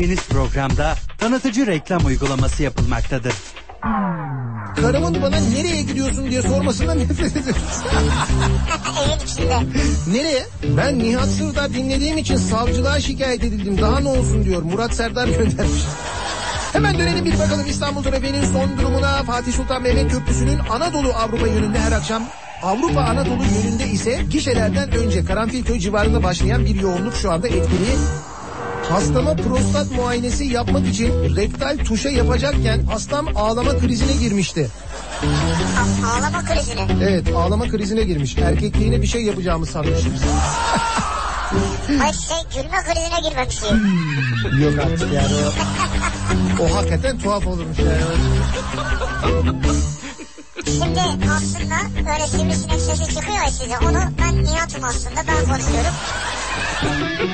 Deniz programda tanıtıcı reklam uygulaması yapılmaktadır. Karımın bana nereye gidiyorsun diye sormasından nefret ediyorum. İçinde. nereye? Ben Nihat Sırdar dinlediğim için savcılığa şikayet edildim. Daha ne olsun diyor. Murat Serdar göndermiş. Hemen dönelim bir bakalım İstanbul trafiğinin son durumuna. Fatih Sultan Mehmet Köprüsü'nün Anadolu Avrupa yönünde her akşam Avrupa Anadolu yönünde ise gişelerden önce Karanfilköy civarında başlayan bir yoğunluk şu anda etkili. Hastama prostat muayenesi yapmak için rektal tuşa yapacakken hastam ağlama krizine girmişti. A- ağlama krizine. Evet ağlama krizine girmiş. Erkekliğine bir şey yapacağımı sanmış. Hayır şey gülme krizine girmemiş diye. Yok artık yani o. O hakikaten tuhaf olurmuş yani. Şimdi aslında böyle sivrisinek sesi çıkıyor ya size. Onu ben Nihat'ım aslında ben konuşuyorum.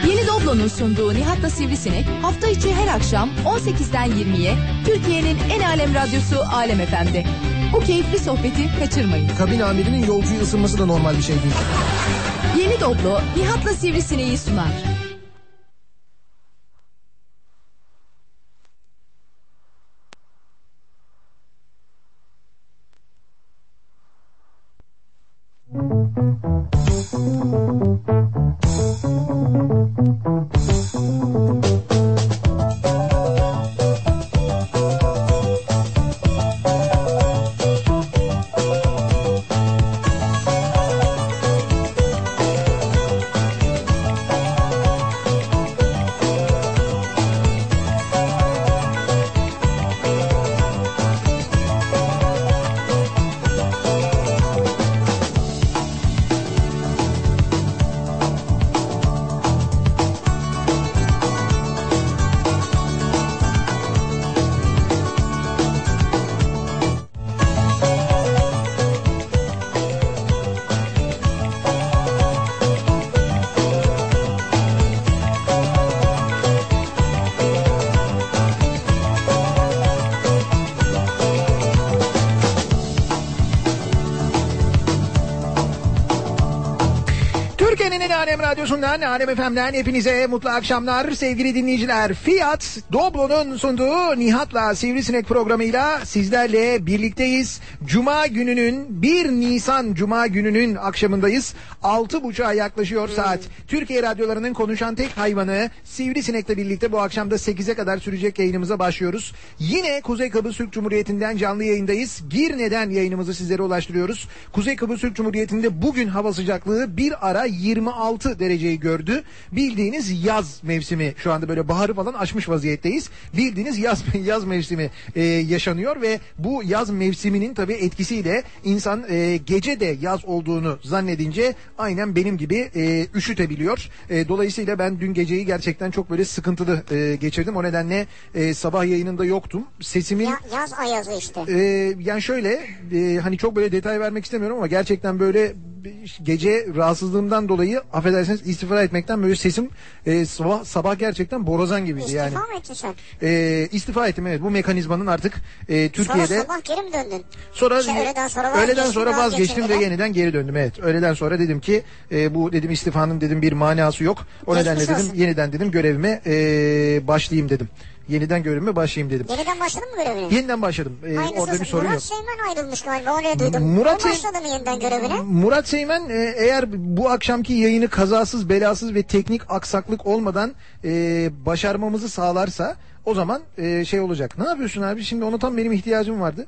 Yeni Doblo'nun sunduğu Nihat'la Sivrisinek hafta içi her akşam 18'den 20'ye Türkiye'nin en alem radyosu Alem FM'de. Bu keyifli sohbeti kaçırmayın. Kabin amirinin yolcuyu ısınması da normal bir şey değil. Yeni Doblo Nihat'la Sivrisineği sunar. Alem radyosundan, Alem FM'den hepinize mutlu akşamlar sevgili dinleyiciler. Fiyat Doblo'nun sunduğu Nihat'la Sivrisinek programıyla sizlerle birlikteyiz. Cuma gününün 1 Nisan Cuma gününün akşamındayız. 6.30'a yaklaşıyor saat. Türkiye radyolarının konuşan tek hayvanı Sivrisinek'le birlikte bu akşam da 8'e kadar sürecek yayınımıza başlıyoruz. Yine Kuzey Kıbrıs Türk Cumhuriyeti'nden canlı yayındayız. Girne'den yayınımızı sizlere ulaştırıyoruz. Kuzey Kıbrıs Türk Cumhuriyeti'nde bugün hava sıcaklığı bir ara 26 dereceyi gördü. Bildiğiniz yaz mevsimi şu anda böyle baharı falan aşmış vaziyetteyiz. Bildiğiniz yaz yaz mevsimi e, yaşanıyor ve bu yaz mevsiminin tabii etkisiyle insan e, gece de yaz olduğunu zannedince aynen benim gibi e, üşütebiliyor. E, dolayısıyla ben dün geceyi gerçekten çok böyle sıkıntılı e, geçirdim. O nedenle e, sabah yayınında yoktum. Sesimin Ya, yaz ayazı işte. ee, yani şöyle e, hani çok böyle detay vermek istemiyorum ama gerçekten böyle gece rahatsızlığımdan dolayı affedersiniz istifa etmekten böyle sesim e, sabah, sabah gerçekten borazan gibiydi yani. İstifa mı ettin sen? E, istifa ettim evet bu mekanizmanın artık e, Türkiye'de Sonra sabah geri mi döndün? sonra Şey, öğleden sonra öğleden vazgeçtin, sonra vazgeçtim ve yeniden geri döndüm evet. Öğleden sonra dedim ki e, bu dedim istifanın dedim bir manası yok. O Geçmiş nedenle dedim olsun. yeniden dedim görevime e, başlayayım dedim. Yeniden görevime başlayayım dedim. Yeniden başladın mı görevine? Yeniden başladım. E, Hayırlısı orada bir sorun Murat yok. Seymen ayrılmış galiba oraya duydum. Murat o başladı mı yeniden görevine? Murat Seymen e, eğer bu akşamki yayını kazasız belasız ve teknik aksaklık olmadan e, başarmamızı sağlarsa o zaman e, şey olacak. Ne yapıyorsun abi? Şimdi ona tam benim ihtiyacım vardı.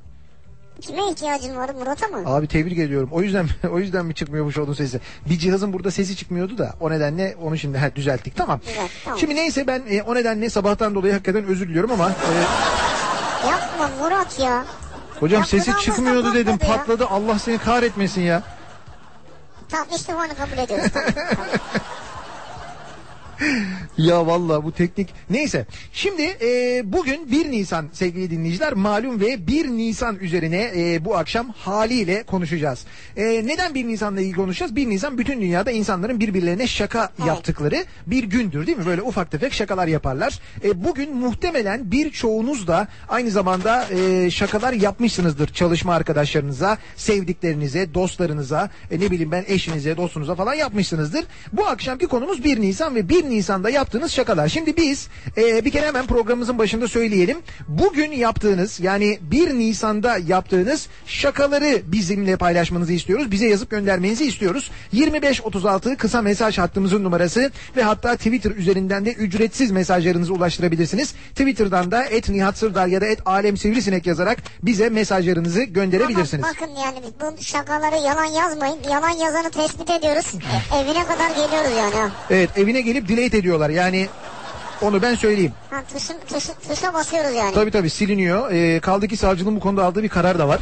Kime ihtiyacın vardı Murat'a mı? Abi tebrik ediyorum. O yüzden o yüzden mi çıkmıyormuş onun sesi? Bir cihazın burada sesi çıkmıyordu da o nedenle onu şimdi ha, düzelttik. Tamam. Güzel, tamam. Şimdi neyse ben e, o nedenle sabahtan dolayı hakikaten özür diliyorum ama e, Yapma Murat ya. hocam Ya sesi çıkmıyordu dedim. patladı ya. Patladı. Allah seni kahretmesin ya. Tamam istifanı kabul ediyoruz. Tamam, tamam. Ya vallahi bu teknik. Neyse. Şimdi e, bugün 1 Nisan sevgili dinleyiciler malum ve 1 Nisan üzerine e, bu akşam haliyle konuşacağız. E, neden 1 Nisan'la ilgili konuşacağız? 1 Nisan bütün dünyada insanların birbirlerine şaka Evet. yaptıkları bir gündür değil mi? Böyle ufak tefek şakalar yaparlar. E, bugün muhtemelen birçoğunuz da aynı zamanda e, şakalar yapmışsınızdır çalışma arkadaşlarınıza, sevdiklerinize, dostlarınıza, e, ne bileyim ben eşinize, dostunuza falan yapmışsınızdır. Bu akşamki konumuz 1 Nisan ve 1 Nisan'da yaptığınız şakalar. Şimdi biz e, bir kere hemen programımızın başında söyleyelim. Bugün yaptığınız yani 1 Nisan'da yaptığınız şakaları bizimle paylaşmanızı istiyoruz. Bize yazıp göndermenizi istiyoruz. 2536 kısa mesaj hattımızın numarası ve hatta Twitter üzerinden de ücretsiz mesajlarınızı ulaştırabilirsiniz. Twitter'dan da et Nihat Sırdar ya da et Alem Sivrisinek yazarak bize mesajlarınızı gönderebilirsiniz. Ama bakın yani bu şakaları yalan yazmayın. Yalan yazanı tespit ediyoruz. E, evine kadar geliyoruz yani. Evet evine gelip delete ediyorlar yani onu ben söyleyeyim. Ha, tuşun, tuşu, tuşa basıyoruz yani. Tabii tabii siliniyor. Ee, kaldı ki savcılığın bu konuda aldığı bir karar da var.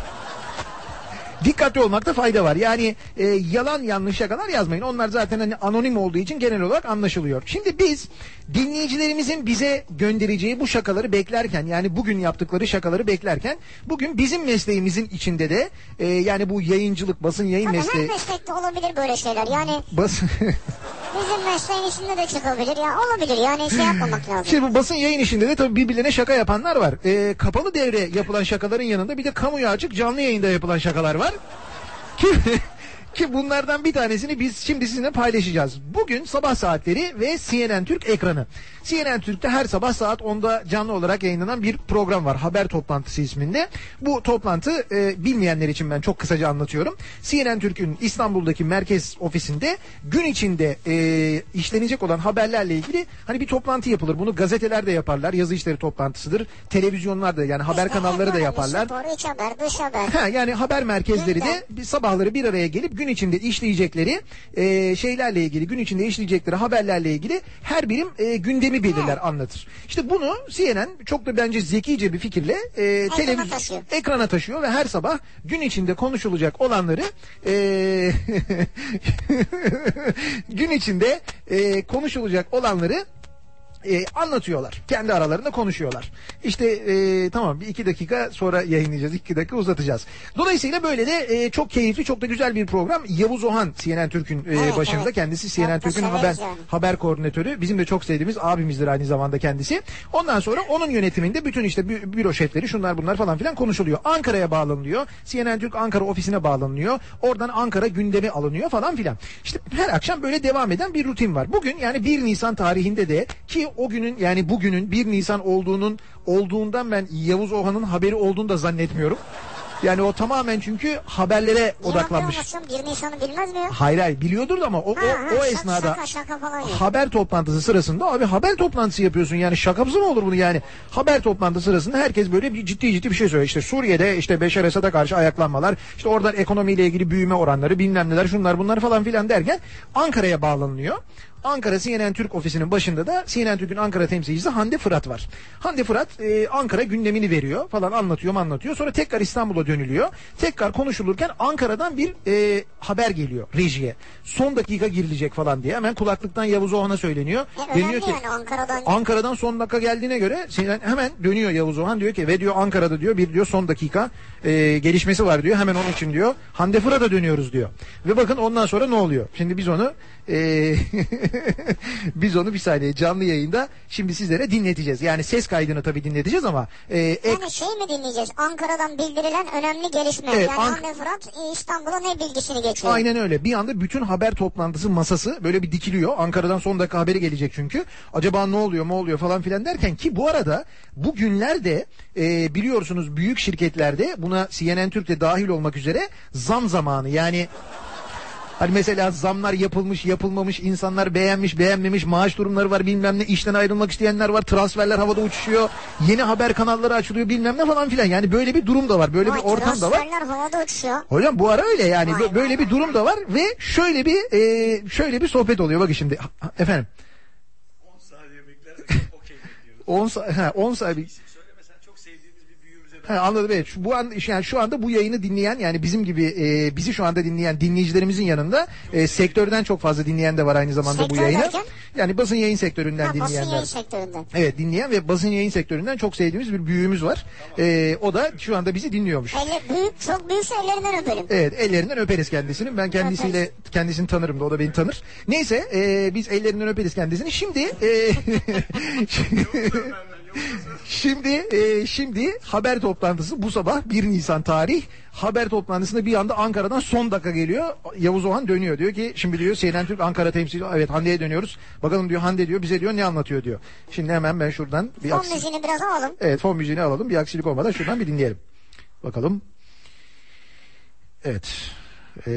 Dikkatli olmakta fayda var. Yani e, yalan yanlış şakalar yazmayın. Onlar zaten hani anonim olduğu için genel olarak anlaşılıyor. Şimdi biz dinleyicilerimizin bize göndereceği bu şakaları beklerken yani bugün yaptıkları şakaları beklerken bugün bizim mesleğimizin içinde de e, yani bu yayıncılık basın yayın Tabii her mesleği meslekte olabilir böyle şeyler. Yani basın bizim mesleğin içinde de çıkabilir. Ya olabilir yani şey yapmamak lazım. Şimdi bu basın yayın işinde de tabii birbirlerine şaka yapanlar var. Ee, kapalı devre yapılan şakaların yanında bir de kamuya açık canlı yayında yapılan şakalar var. Ki, ki bunlardan bir tanesini biz şimdi sizinle paylaşacağız. Bugün sabah saatleri ve CNN Türk ekranı. CNN Türk'te her sabah saat 10'da canlı olarak yayınlanan bir program var. Haber toplantısı isminde. Bu toplantı e, bilmeyenler için ben çok kısaca anlatıyorum. CNN Türk'ün İstanbul'daki merkez ofisinde gün içinde e, işlenecek olan haberlerle ilgili hani bir toplantı yapılır. Bunu gazeteler de yaparlar. Yazı işleri toplantısıdır. Televizyonlar da yani haber kanalları da yaparlar. İç haber, dış haber. Ha, yani haber merkezleri de sabahları bir araya gelip gün içinde işleyecekleri e, şeylerle ilgili, gün içinde işleyecekleri haberlerle ilgili her birim e, gündemi belirler, anlatır. İşte bunu CNN çok da bence zekice bir fikirle e, televizyon taşıyor. ekrana taşıyor ve her sabah gün içinde konuşulacak olanları e, gün içinde e, konuşulacak olanları e, anlatıyorlar. Kendi aralarında konuşuyorlar. İşte e, tamam bir iki dakika sonra yayınlayacağız. iki dakika uzatacağız. Dolayısıyla böyle de e, çok keyifli, çok da güzel bir program. Yavuz Ohan CNN Türk'ün e, Evet, başında. evet. Kendisi Çok CNN da Türk'ün haber yani. haber koordinatörü. Bizim de çok sevdiğimiz abimizdir aynı zamanda kendisi. Ondan sonra onun yönetiminde bütün işte bü- büro şefleri şunlar bunlar falan filan konuşuluyor. Ankara'ya bağlanılıyor. CNN Türk Ankara ofisine bağlanılıyor. Oradan Ankara gündemi alınıyor falan filan. İşte her akşam böyle devam eden bir rutin var. Bugün yani 1 Nisan tarihinde de ki o günün yani bugünün 1 Nisan olduğunun olduğundan ben Yavuz Ohan'ın haberi olduğunu da zannetmiyorum. Yani o tamamen çünkü haberlere odaklanmış. Musun? 1 Nisan'ı bilmez mi? Hayır hayır biliyordur da ama o, Ha, o, o esnada şaka, şaka falan haber toplantısı sırasında abi haber toplantısı yapıyorsun yani şakası mı olur bunu yani haber toplantısı sırasında herkes böyle bir ciddi ciddi bir şey söylüyor işte Suriye'de işte Beşar Esad'a karşı ayaklanmalar işte oradan ekonomiyle ilgili büyüme oranları bilmem neler şunlar bunlar falan filan derken Ankara'ya bağlanılıyor. Ankara CNN Türk ofisinin başında da CNN Türk'ün Ankara temsilcisi Hande Fırat var. Hande Fırat e, Ankara gündemini veriyor falan anlatıyor anlatıyor. Sonra tekrar İstanbul'a dönülüyor. Tekrar konuşulurken Ankara'dan bir e, haber geliyor rejiye. Son dakika girilecek falan diye. Hemen kulaklıktan Yavuz Oğan'a söyleniyor. E, önemli yani Ankara'dan. Ankara'dan son dakika geldiğine göre CNN hemen dönüyor Yavuz Oğan diyor ki ve diyor Ankara'da diyor bir diyor son dakika e, gelişmesi var diyor. Hemen onun için diyor Hande Fırat'a dönüyoruz diyor. Ve bakın ondan sonra ne oluyor? Şimdi biz onu e, biz onu bir saniye canlı yayında şimdi sizlere dinleteceğiz. Yani ses kaydını tabii dinleteceğiz ama e, ek- Yani şey mi dinleyeceğiz? Ankara'dan bildirilen önemli gelişme. Evet, yani Ank- Hande Fırat e, İstanbul'a ne bilgisini geçiyor? Aynen öyle. Bir anda bütün haber toplantısı masası böyle bir dikiliyor. Ankara'dan son dakika haberi gelecek çünkü. Acaba ne oluyor, ne oluyor falan filan derken ki bu arada bu günlerde e, biliyorsunuz büyük şirketlerde buna CNN Türk de dahil olmak üzere zam zamanı yani Hani mesela zamlar yapılmış, yapılmamış, insanlar beğenmiş, beğenmemiş, maaş durumları var bilmem ne, işten ayrılmak isteyenler var, transferler havada uçuşuyor, yeni haber kanalları açılıyor bilmem ne falan filan. Yani böyle bir durum da var, böyle Vay, bir ortam da var. transferler havada uçuyor. Hocam bu ara öyle yani Vay Bö- böyle bir durum da var ve şöyle bir e, şöyle bir sohbet oluyor bakın şimdi efendim 10 saniye bekler okey bekliyoruz. 10 sa- ha 10 saniye Ha, anladım evet. Şu, bu an yani şu anda bu yayını dinleyen yani bizim gibi e, bizi şu anda dinleyen dinleyicilerimizin yanında e, sektörden çok fazla dinleyen de var aynı zamanda bu Sektör yayını. derken? Yani basın yayın sektöründen Ha, basın dinleyenler. yayın sektöründen. Evet dinleyen ve basın yayın sektöründen çok sevdiğimiz bir büyüğümüz var. E, o da şu anda bizi dinliyormuş. Elle, büyük, çok büyükse ellerinden öpelim. Evet ellerinden öperiz kendisini. Ben kendisiyle kendisini tanırım da o da beni tanır. Neyse e, biz ellerinden öperiz kendisini. Şimdi e, Şimdi e, şimdi haber toplantısı bu sabah 1 Nisan tarih haber toplantısında bir anda Ankara'dan son dakika geliyor. Yavuz Oğan dönüyor diyor ki şimdi diyor CNN Türk Ankara temsilci evet Hande'ye dönüyoruz. Bakalım diyor Hande diyor bize diyor ne anlatıyor diyor. Şimdi hemen ben şuradan bir Son aksi... müziğini biraz alalım. Evet fon müziğini alalım bir aksilik olmadan şuradan bir dinleyelim. Bakalım. Evet. Ee,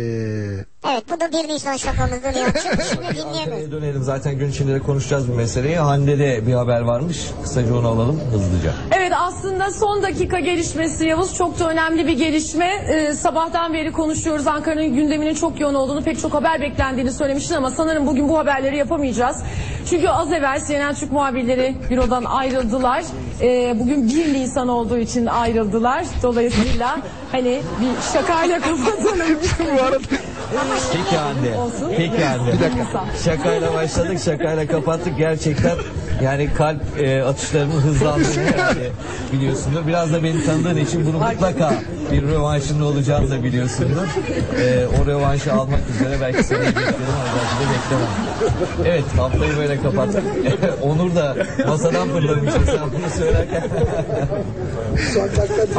Evet bu da 1 Nisan şakamızdı Nihat'cığım. Şimdi dinleyelim. Dönelim. Zaten gün içinde de konuşacağız bu meseleyi. Hande'de bir haber varmış. Kısaca onu alalım hızlıca. Evet aslında son dakika gelişmesi Yavuz çok da önemli bir gelişme. Ee, sabahtan beri konuşuyoruz Ankara'nın gündeminin çok yoğun olduğunu pek çok haber beklendiğini söylemiştin ama sanırım bugün bu haberleri yapamayacağız. Çünkü az evvel CNN Türk muhabirleri bürodan ayrıldılar. Ee, bugün 1 Nisan olduğu için ayrıldılar. Dolayısıyla hani bir şakayla kapatalım. Bu arada Peki Hande. Peki Hande. Bir dakika. Şakayla başladık, şakayla kapattık. Gerçekten yani kalp e, atışlarımın hızlandığını herhalde biliyorsundur. Biraz da beni tanıdığın için bunu mutlaka bir rövanşında olacağını da biliyorsundur. E, o rövanşı almak üzere belki seni beklerim ama belki de beklemem. Evet haftayı böyle kapattık. Onur da masadan fırlamıştı sen bunu söylerken.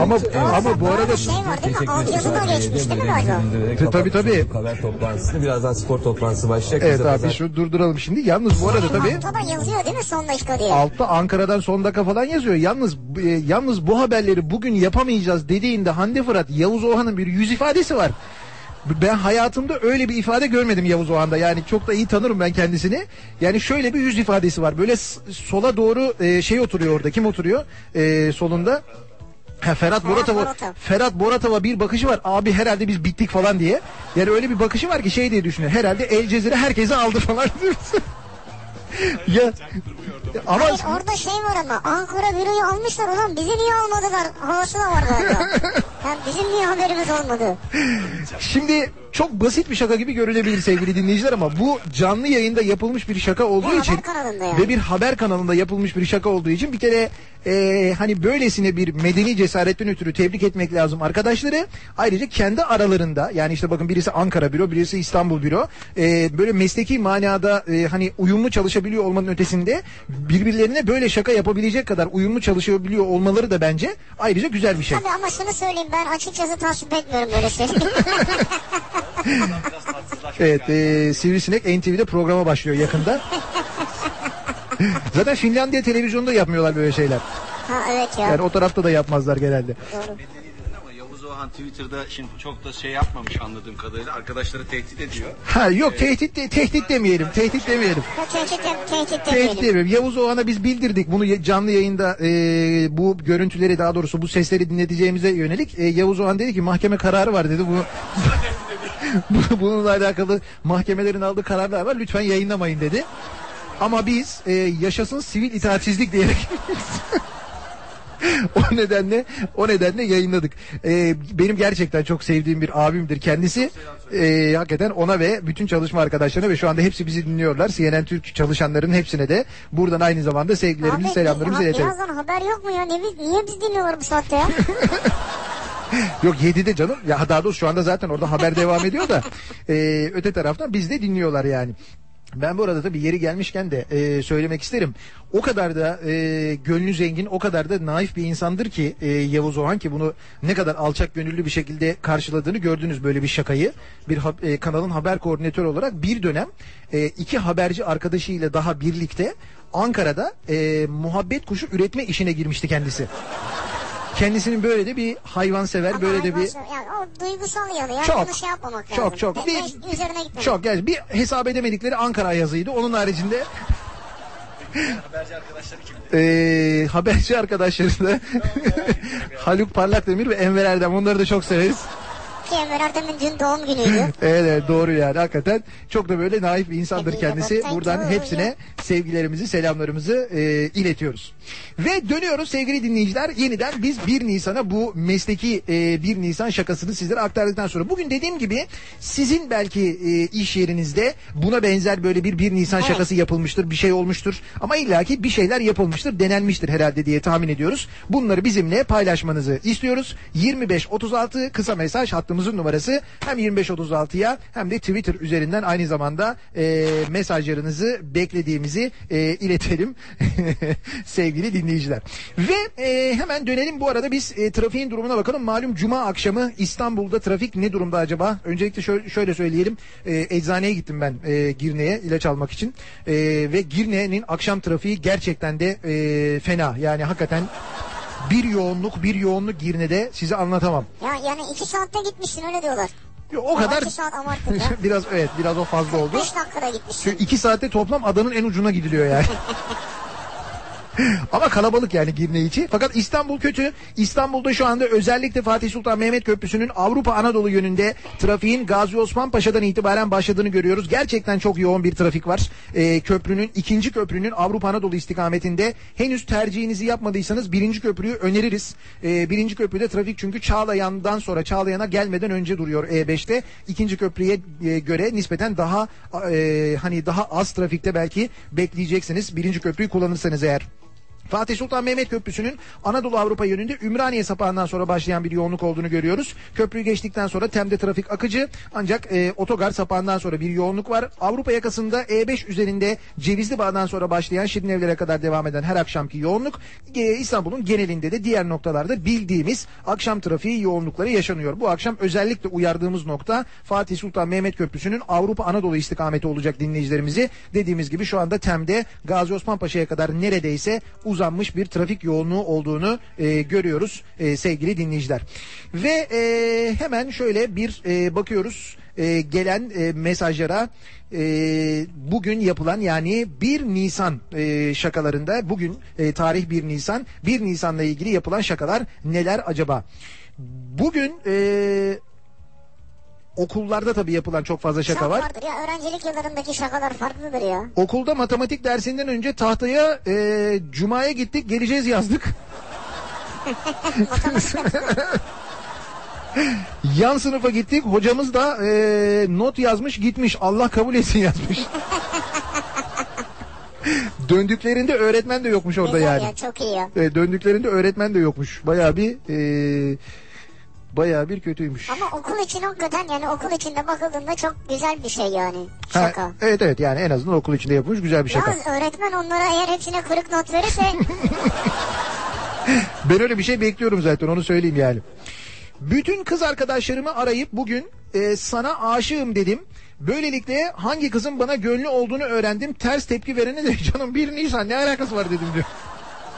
ama ama bu arada Şey var değil mi? Altyazı da ederim. geçmiş değil mi Böyle galiba? Gündemde Tabii, tabii, olduk Haber toplantısını. Birazdan spor toplantısı başlayacak. Biz evet de abi pazar- şu durduralım şimdi. Yalnız bu arada tabii Altta da yazıyor değil mi son dakika diye? altta Ankara'dan son dakika falan yazıyor. Yalnız e, yalnız bu haberleri bugün yapamayacağız dediğinde Hande Fırat Yavuz Oğan'ın bir yüz ifadesi var. Ben hayatımda öyle bir ifade görmedim Yavuz Oğan'da. Yani çok da iyi tanırım ben kendisini. Yani şöyle bir yüz ifadesi var. Böyle s- sola doğru e, şey oturuyor orada. Kim oturuyor? E, solunda. Ha, Ferhat Boratova, Boratov. Ferhat Boratova bir bakışı var. Abi herhalde biz bittik falan diye. Yani öyle bir bakışı var ki şey diye düşünüyor. Herhalde El Cezire herkese aldı falan diyorsun. ya ama Hayır orada şey var ama Ankara büroyu almışlar ulan bizi niye almadılar havası da var galiba. yani bizim niye haberimiz olmadı? Şimdi çok basit bir şaka gibi görülebilir sevgili dinleyiciler ama bu canlı yayında yapılmış bir şaka olduğu Bir için yani. ve bir haber kanalında yapılmış bir şaka olduğu için bir kere e, hani böylesine bir medeni cesaretten ötürü tebrik etmek lazım arkadaşları. Ayrıca kendi aralarında yani işte bakın birisi Ankara büro birisi İstanbul büro e, böyle mesleki manada e, hani uyumlu çalışabiliyor olmanın ötesinde birbirlerine böyle şaka yapabilecek kadar uyumlu çalışabiliyor olmaları da bence ayrıca güzel bir şey. Tabii ama şunu söyleyeyim ben açıkçası tasvip etmiyorum böyle şeyleri. Evet e, Sivrisinek NTV'de programa başlıyor yakında. Zaten Finlandiya televizyonda yapmıyorlar böyle şeyler. ha evet ya. Yani o tarafta da yapmazlar genelde. Medeniydin ama Yavuz Oğan Twitter'da şimdi çok da şey yapmamış anladığım kadarıyla. Arkadaşları tehdit ediyor. Ha yok tehdit de, tehdit demeyelim. Tehdit demeyelim. Tehdit, tehdit Tehdit demeyelim. demeyelim. Yavuz Oğan'a biz bildirdik. Bunu canlı yayında e, bu görüntüleri daha doğrusu bu sesleri dinleteceğimize yönelik. E, Yavuz Oğan dedi ki mahkeme kararı var dedi. Bu- Bununla alakalı mahkemelerin aldığı kararlar var. Lütfen yayınlamayın dedi. Ama biz e, yaşasın sivil itaatsizlik diyerek o nedenle o nedenle yayınladık. E, benim gerçekten çok sevdiğim bir abimdir kendisi. E, hakikaten ona ve bütün çalışma arkadaşlarına ve şu anda hepsi bizi dinliyorlar. CNN Türk çalışanların hepsine de buradan aynı zamanda sevgilerimizi, Abi, selamlarımızı iletelim. birazdan haber yok mu ya? Biz- niye biz dinliyorlar bu saatte ya? Yok 7'de canım. Ya daha doğrusu şu anda zaten orada haber devam ediyor da e, öte taraftan biz de dinliyorlar yani. Ben bu arada tabii yeri gelmişken de e, söylemek isterim. O kadar da e, gönlü zengin, o kadar da naif bir insandır ki e, Yavuz Oğan ki bunu ne kadar alçak gönüllü bir şekilde karşıladığını gördünüz böyle bir şakayı. Bir ha- e, kanalın haber koordinatörü olarak bir dönem e, iki haberci arkadaşıyla daha birlikte Ankara'da e, muhabbet kuşu üretme işine girmişti kendisi. Kendisinin böyle de bir hayvansever, böyle de bir Yani o duygusal yanı ya. Çok. Bunu şey yapmamak lazım. çok çok bir, üzerine gitmemek. çok yani bir hesap edemedikleri Ankara yazıydı. Onun haricinde Haberci arkadaşları kim? eee haberci arkadaşları da Haluk Parlakdemir ve Enver Erdem onları da çok severiz. Ki Enver Erdem'in dün doğum günüydü. Evet, evet doğru yani hakikaten çok da böyle naif bir insandır kendisi. Buradan hepsine sevgilerimizi selamlarımızı e, iletiyoruz. Ve dönüyoruz sevgili dinleyiciler yeniden biz 1 Nisan'a bu mesleki e, 1 Nisan şakasını sizlere aktardıktan sonra bugün dediğim gibi sizin belki e, iş yerinizde buna benzer böyle bir 1 Nisan Evet. şakası yapılmıştır bir şey olmuştur ama illaki bir şeyler yapılmıştır denenmiştir herhalde diye tahmin ediyoruz. Bunları bizimle paylaşmanızı istiyoruz. 25-36 kısa mesaj hattımızı hattımızın numarası. Hem 2536'ya hem de Twitter üzerinden aynı zamanda e, mesajlarınızı beklediğimizi e, iletelim sevgili dinleyiciler. Ve e, hemen dönelim bu arada biz e, trafiğin durumuna bakalım. Malum cuma akşamı İstanbul'da trafik ne durumda acaba? Öncelikle şöyle, şöyle söyleyelim. E, eczaneye gittim ben e, Girne'ye ilaç almak için. E, ve Girne'nin akşam trafiği gerçekten de e, fena. Yani hakikaten bir yoğunluk bir yoğunluk Girne'de size anlatamam. Ya yani iki saatte gitmişsin öyle diyorlar. O kadar iki saat biraz evet biraz o fazla oldu. 5 dakikada gitmişsin. Şu iki saatte toplam adanın en ucuna gidiliyor yani. Ama kalabalık yani Girne içi. Fakat İstanbul kötü. İstanbul'da şu anda özellikle Fatih Sultan Mehmet Köprüsü'nün Avrupa Anadolu yönünde trafiğin Gazi Osman Paşa'dan itibaren başladığını görüyoruz. Gerçekten çok yoğun bir trafik var. Ee, köprünün ikinci köprünün Avrupa Anadolu istikametinde henüz tercihinizi yapmadıysanız birinci köprüyü öneririz. Ee, birinci köprüde trafik çünkü Çağlayan'dan sonra Çağlayan'a gelmeden önce duruyor E5'te. İkinci köprüye e, göre nispeten daha e, hani daha az trafikte belki bekleyeceksiniz. Birinci köprüyü kullanırsanız eğer. Fatih Sultan Mehmet Köprüsü'nün Anadolu Avrupa yönünde Ümraniye sapağından sonra başlayan bir yoğunluk olduğunu görüyoruz. Köprüyü geçtikten sonra Tem'de trafik akıcı ancak e, otogar sapağından sonra bir yoğunluk var. Avrupa yakasında E5 üzerinde Cevizli Bağ'dan sonra başlayan Şirinevlere kadar devam eden her akşamki yoğunluk e, İstanbul'un genelinde de diğer noktalarda bildiğimiz akşam trafiği yoğunlukları yaşanıyor. Bu akşam özellikle uyardığımız nokta Fatih Sultan Mehmet Köprüsü'nün Avrupa Anadolu istikameti olacak dinleyicilerimizi. Dediğimiz gibi şu anda Tem'de Gazi Osman Paşa'ya kadar neredeyse uzanmış bir trafik yoğunluğu olduğunu e, görüyoruz e, sevgili dinleyiciler. Ve e, hemen şöyle bir e, bakıyoruz e, gelen e, mesajlara e, bugün yapılan yani 1 Nisan e, şakalarında bugün e, tarih 1 Nisan 1 Nisan'la ilgili yapılan şakalar neler acaba? Bugün e, okullarda tabii yapılan çok fazla şaka Çok var. vardır ya öğrencilik yıllarındaki şakalar farklıdır ya. Okulda matematik dersinden önce tahtaya e, Cuma'ya gittik geleceğiz yazdık. Yan sınıfa gittik hocamız da e, not yazmış gitmiş Allah kabul etsin yazmış. Döndüklerinde öğretmen de yokmuş orada Güzel yani. ya çok iyi ya. E, döndüklerinde öğretmen de yokmuş. Bayağı bir e, bayağı bir kötüymüş. Ama okul için hakikaten yani okul içinde bakıldığında çok güzel bir şey yani. Ha, Şaka. evet evet yani en azından okul içinde yapılmış güzel bir şaka. Yalnız öğretmen onlara eğer hepsine kırık not verirse Ben öyle bir şey bekliyorum zaten onu söyleyeyim yani. Bütün kız arkadaşlarımı arayıp bugün e, sana aşığım dedim. Böylelikle hangi kızın bana gönlü olduğunu öğrendim. Ters tepki verene de canım 1 Nisan ne alakası var dedim diyor.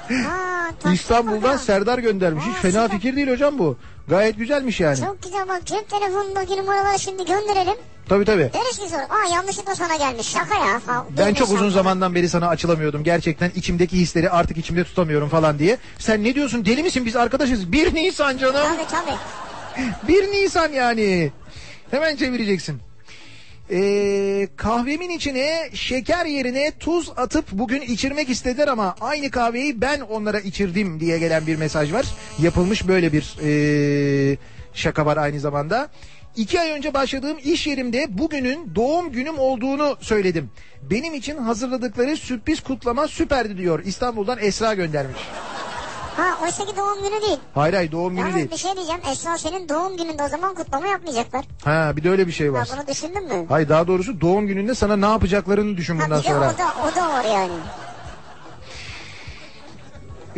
Ha, İstanbul'dan. Serdar göndermiş. Hiç Aa, fena süper. fikir değil hocam bu. Gayet güzelmiş yani. Çok güzel bak cep telefonundaki numaraları şimdi gönderelim. Tabii tabii. Deriz ki sonra aa yanlışlıkla sana gelmiş şaka ya. Falan. Ben çok uzun zamandan beri sana açılamıyordum. Gerçekten içimdeki hisleri artık içimde tutamıyorum falan diye. Sen ne diyorsun deli misin biz arkadaşız. 1 Nisan canım. Tabii tabii. 1 Nisan yani. Hemen çevireceksin. Ee, kahvemin içine şeker yerine tuz atıp bugün içirmek istediler ama aynı kahveyi ben onlara içirdim diye gelen bir mesaj var. Yapılmış böyle bir ee, şaka var aynı zamanda. İki ay önce başladığım iş yerimde bugünün doğum günüm olduğunu söyledim. Benim için hazırladıkları sürpriz kutlama süperdi diyor. İstanbul'dan Esra göndermiş. Ha oysa ki doğum günü değil. Hayır hayır doğum günü Yalnız değil. bir şey diyeceğim. Esra senin doğum gününde o zaman kutlama yapmayacaklar. Ha bir de öyle bir şey Ha, var. bunu düşündün mü? Hayır daha doğrusu doğum gününde sana ne yapacaklarını düşün Ha, bundan bir de sonra. o da, o da var yani.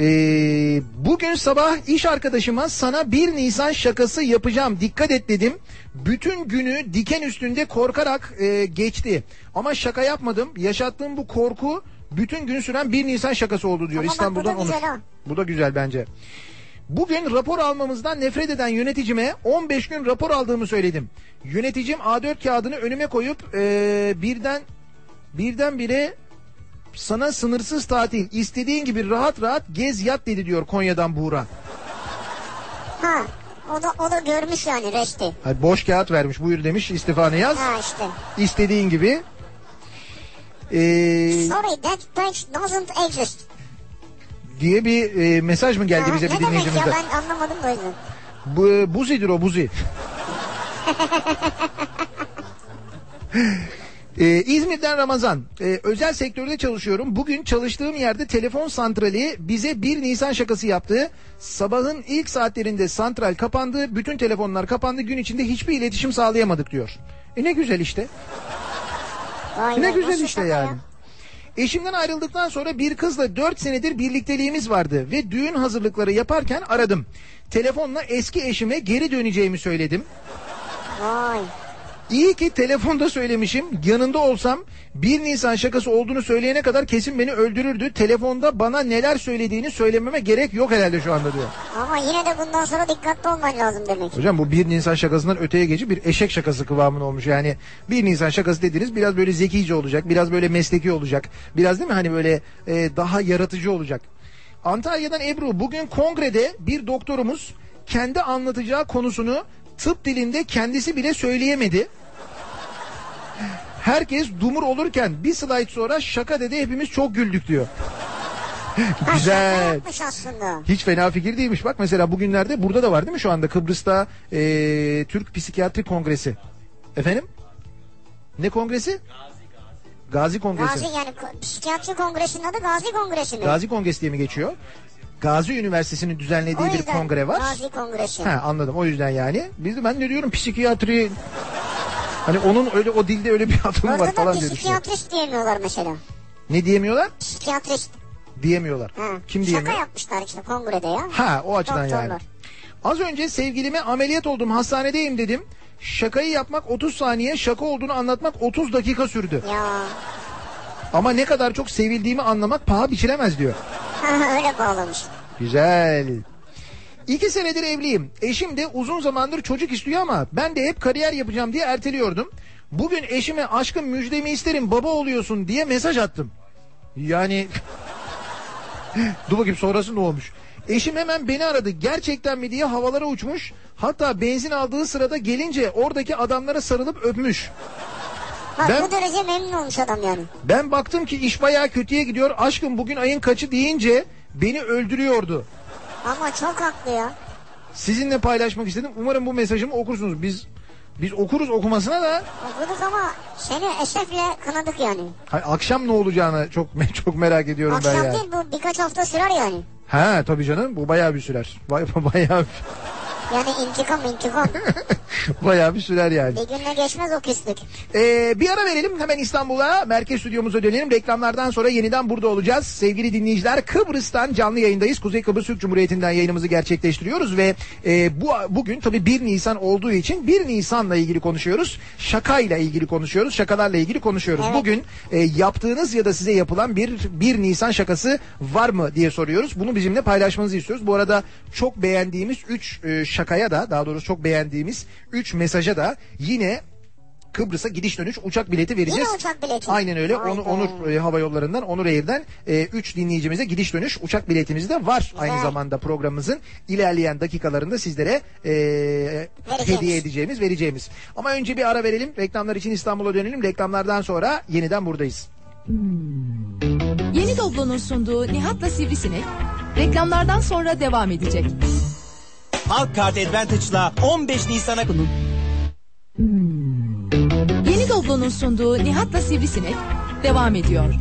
Ee, bugün sabah iş arkadaşıma sana 1 Nisan şakası yapacağım dikkat et dedim. Bütün günü diken üstünde korkarak e, geçti. Ama şaka yapmadım. Yaşattığım bu korku bütün gün süren 1 Nisan şakası oldu diyor Ama bak bu İstanbul'dan da güzel Onur. ha. Bu da güzel bence. Bugün rapor almamızdan nefret eden yöneticime 15 gün rapor aldığımı söyledim. Yöneticim A4 kağıdını önüme koyup e, birden birdenbire sana sınırsız tatil istediğin gibi rahat rahat gez yat dedi diyor Konya'dan Buğra. Ha o da, o da görmüş yani resti. Hayır, boş kağıt vermiş buyur demiş istifanı yaz. Ha işte. İstediğin gibi. Ee, Sorry that page doesn't exist. diye bir e, mesaj mı geldi Ha, bize ne bir demek ya dinleyicimizden? ben anlamadım da yüzden. Bu, buzidir o buzi. Ee, İzmir'den Ramazan. Ee, özel sektörde çalışıyorum. Bugün çalıştığım yerde telefon santrali bize 1 Nisan şakası yaptı. Sabahın ilk saatlerinde santral kapandı. Bütün telefonlar kapandı. Gün içinde hiçbir iletişim sağlayamadık diyor. E ne güzel işte. Vay Ne güzel işte yani. ya? Eşimden ayrıldıktan sonra bir kızla 4 senedir birlikteliğimiz vardı ve düğün hazırlıkları yaparken aradım. Telefonla eski eşime geri döneceğimi söyledim. Vay. İyi ki telefonda söylemişim. Yanında olsam 1 Nisan şakası olduğunu söyleyene kadar kesin beni öldürürdü. Telefonda bana neler söylediğini söylememe gerek yok herhalde şu anda diyor. Ama yine de bundan sonra dikkatli olman lazım demek. Hocam bu 1 Nisan şakasından öteye geçip bir eşek şakası kıvamında olmuş. Yani 1 Nisan şakası dediğiniz biraz böyle zekice olacak. Biraz böyle mesleki olacak. Biraz değil mi hani böyle e, daha yaratıcı olacak. Antalya'dan Ebru bugün kongrede bir doktorumuz kendi anlatacağı konusunu tıp dilinde kendisi bile söyleyemedi. Herkes dumur olurken bir slide sonra şaka dedi hepimiz çok güldük diyor. Ha, Güzel. Hiç fena fikir değilmiş. Bak mesela bugünlerde burada da var değil mi şu anda Kıbrıs'ta eee, Türk Psikiyatri Kongresi. Efendim? Ne kongresi? Gazi Kongresi. Gazi yani psikiyatri kongresinin adı Gazi Kongresi mi? Gazi Kongresi diye mi geçiyor? Gazi Üniversitesi'nin düzenlediği o bir yüzden kongre var. Gazi Kongresi. Ha anladım. O yüzden yani. Biz de ben de diyorum psikiyatri hani onun öyle o dilde öyle bir adımı var Orada falan diye düşünüyorum. psikiyatrist diyemiyorlar mesela. Ne diyemiyorlar? Psikiyatrist. Diyemiyorlar. Ha. Kim Şaka diyemiyor? yapmışlar işte kongrede ya. Ha o açıdan yani. Doktorlar. Az önce sevgilime ameliyat oldum hastanedeyim dedim. Şakayı yapmak 30 saniye şaka olduğunu anlatmak 30 dakika sürdü. Ya Ama ne kadar çok sevildiğimi anlamak paha biçilemez diyor. öyle bağlamış. Güzel. İki senedir evliyim. Eşim de uzun zamandır çocuk istiyor ama ben de hep kariyer yapacağım diye erteliyordum. Bugün eşime aşkım müjdemi isterim baba oluyorsun diye mesaj attım. Yani dur bakayım sonrası ne olmuş. Eşim hemen beni aradı gerçekten mi diye havalara uçmuş. Hatta benzin aldığı sırada gelince oradaki adamlara sarılıp öpmüş. Bak Ben- bu derece memnun olmuş adam yani. Ben baktım ki iş bayağı kötüye gidiyor. Aşkım bugün ayın kaçı deyince beni öldürüyordu. Ama çok haklı ya. Sizinle paylaşmak istedim. Umarım bu mesajımı okursunuz. Biz biz okuruz okumasına da Okuduk ama seni esefle kınadık yani. hay, akşam ne olacağını çok çok merak ediyorum ben Akşam ya. değil bu birkaç hafta sürer yani. Ha tabii canım bu bayağı bir sürer. Bay, bayağı Yani intikam intikam. bayağı bir sürer yani. bir günle geçmez o küslük. Ee, bir ara verelim hemen İstanbul'a merkez stüdyomuza dönelim. Reklamlardan sonra yeniden burada olacağız. Sevgili dinleyiciler Kıbrıs'tan canlı yayındayız. Kuzey Kıbrıs Türk Cumhuriyeti'nden yayınımızı gerçekleştiriyoruz ve e, bu bugün tabii 1 Nisan olduğu için 1 Nisan'la ilgili konuşuyoruz. Şakayla ilgili konuşuyoruz. Şakalarla ilgili konuşuyoruz. Evet. Bugün e, yaptığınız ya da size yapılan bir 1 Nisan şakası var mı diye soruyoruz. Bunu bizimle paylaşmanızı istiyoruz. Bu arada çok beğendiğimiz 3 şakaya da daha doğrusu çok beğendiğimiz 3 mesaja da yine Kıbrıs'a gidiş dönüş uçak bileti vereceğiz. Yine uçak bileti. Aynen öyle. Onu. Onur e, Hava Yolları'ndan, Onur Air'den 3 dinleyicimize gidiş dönüş uçak biletimiz de var. Aynı zamanda programımızın ilerleyen dakikalarında sizlere e, hediye edeceğimiz, vereceğimiz. Ama önce bir ara verelim. Reklamlar için İstanbul'a dönelim. Reklamlardan sonra yeniden buradayız. Yeni Doblo'nun sunduğu Nihat'la Sivrisinek reklamlardan sonra devam edecek. Park Card Advantage'la 15 Nisan'a konu. Yeni Doblo'nun sunduğu Nihat'la Sivrisinek devam ediyor.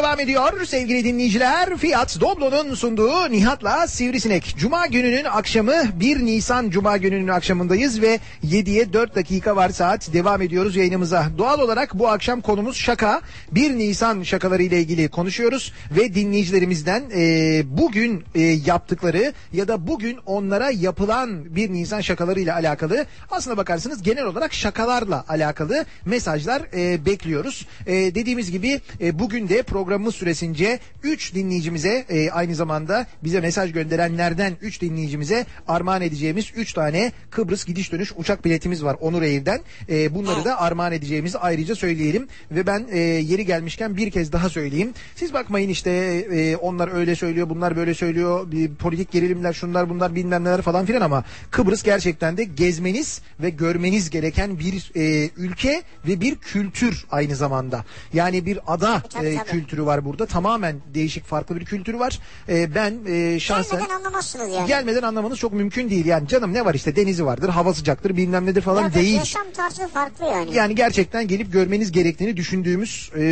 Devam ediyor sevgili dinleyiciler. Fiyat Doblo'nun sunduğu Nihat'la Sivrisinek. Cuma gününün akşamı 1 Nisan Cuma gününün akşamındayız ve 7'ye 4 dakika var saat devam ediyoruz yayınımıza. Doğal olarak bu akşam konumuz şaka. 1 Nisan şakaları ile ilgili konuşuyoruz ve dinleyicilerimizden e, bugün e, yaptıkları ya da bugün onlara yapılan 1 Nisan şakaları ile alakalı aslına bakarsınız genel olarak şakalarla alakalı mesajlar e, bekliyoruz. E, dediğimiz gibi e, bugün de programımız süresince 3 dinleyicimize e, aynı zamanda bize mesaj gönderenlerden 3 dinleyicimize armağan edeceğimiz 3 tane Kıbrıs gidiş dönüş uçak biletimiz var Onur Air'den. E, bunları da armağan edeceğimizi ayrıca söyleyelim ve ben e, yeri gelmişken bir kez daha söyleyeyim. Siz bakmayın işte e, onlar öyle söylüyor bunlar böyle söylüyor bir politik gerilimler şunlar bunlar bilmem neler falan filan ama Kıbrıs gerçekten de gezmeniz ve görmeniz gereken bir e, ülke ve bir kültür aynı zamanda. Yani bir ada Tabii, e, tabii. Kültürü var burada. Tamamen değişik farklı bir kültürü var. E, ben e, şahsen Gelmeden anlamazsınız yani. gelmeden anlamanız çok mümkün değil. Yani canım ne var işte denizi vardır, hava sıcaktır, bilmem nedir falan Ya, değil. Yaşam tarzı farklı yani. Yani gerçekten gelip görmeniz gerektiğini düşündüğümüz e,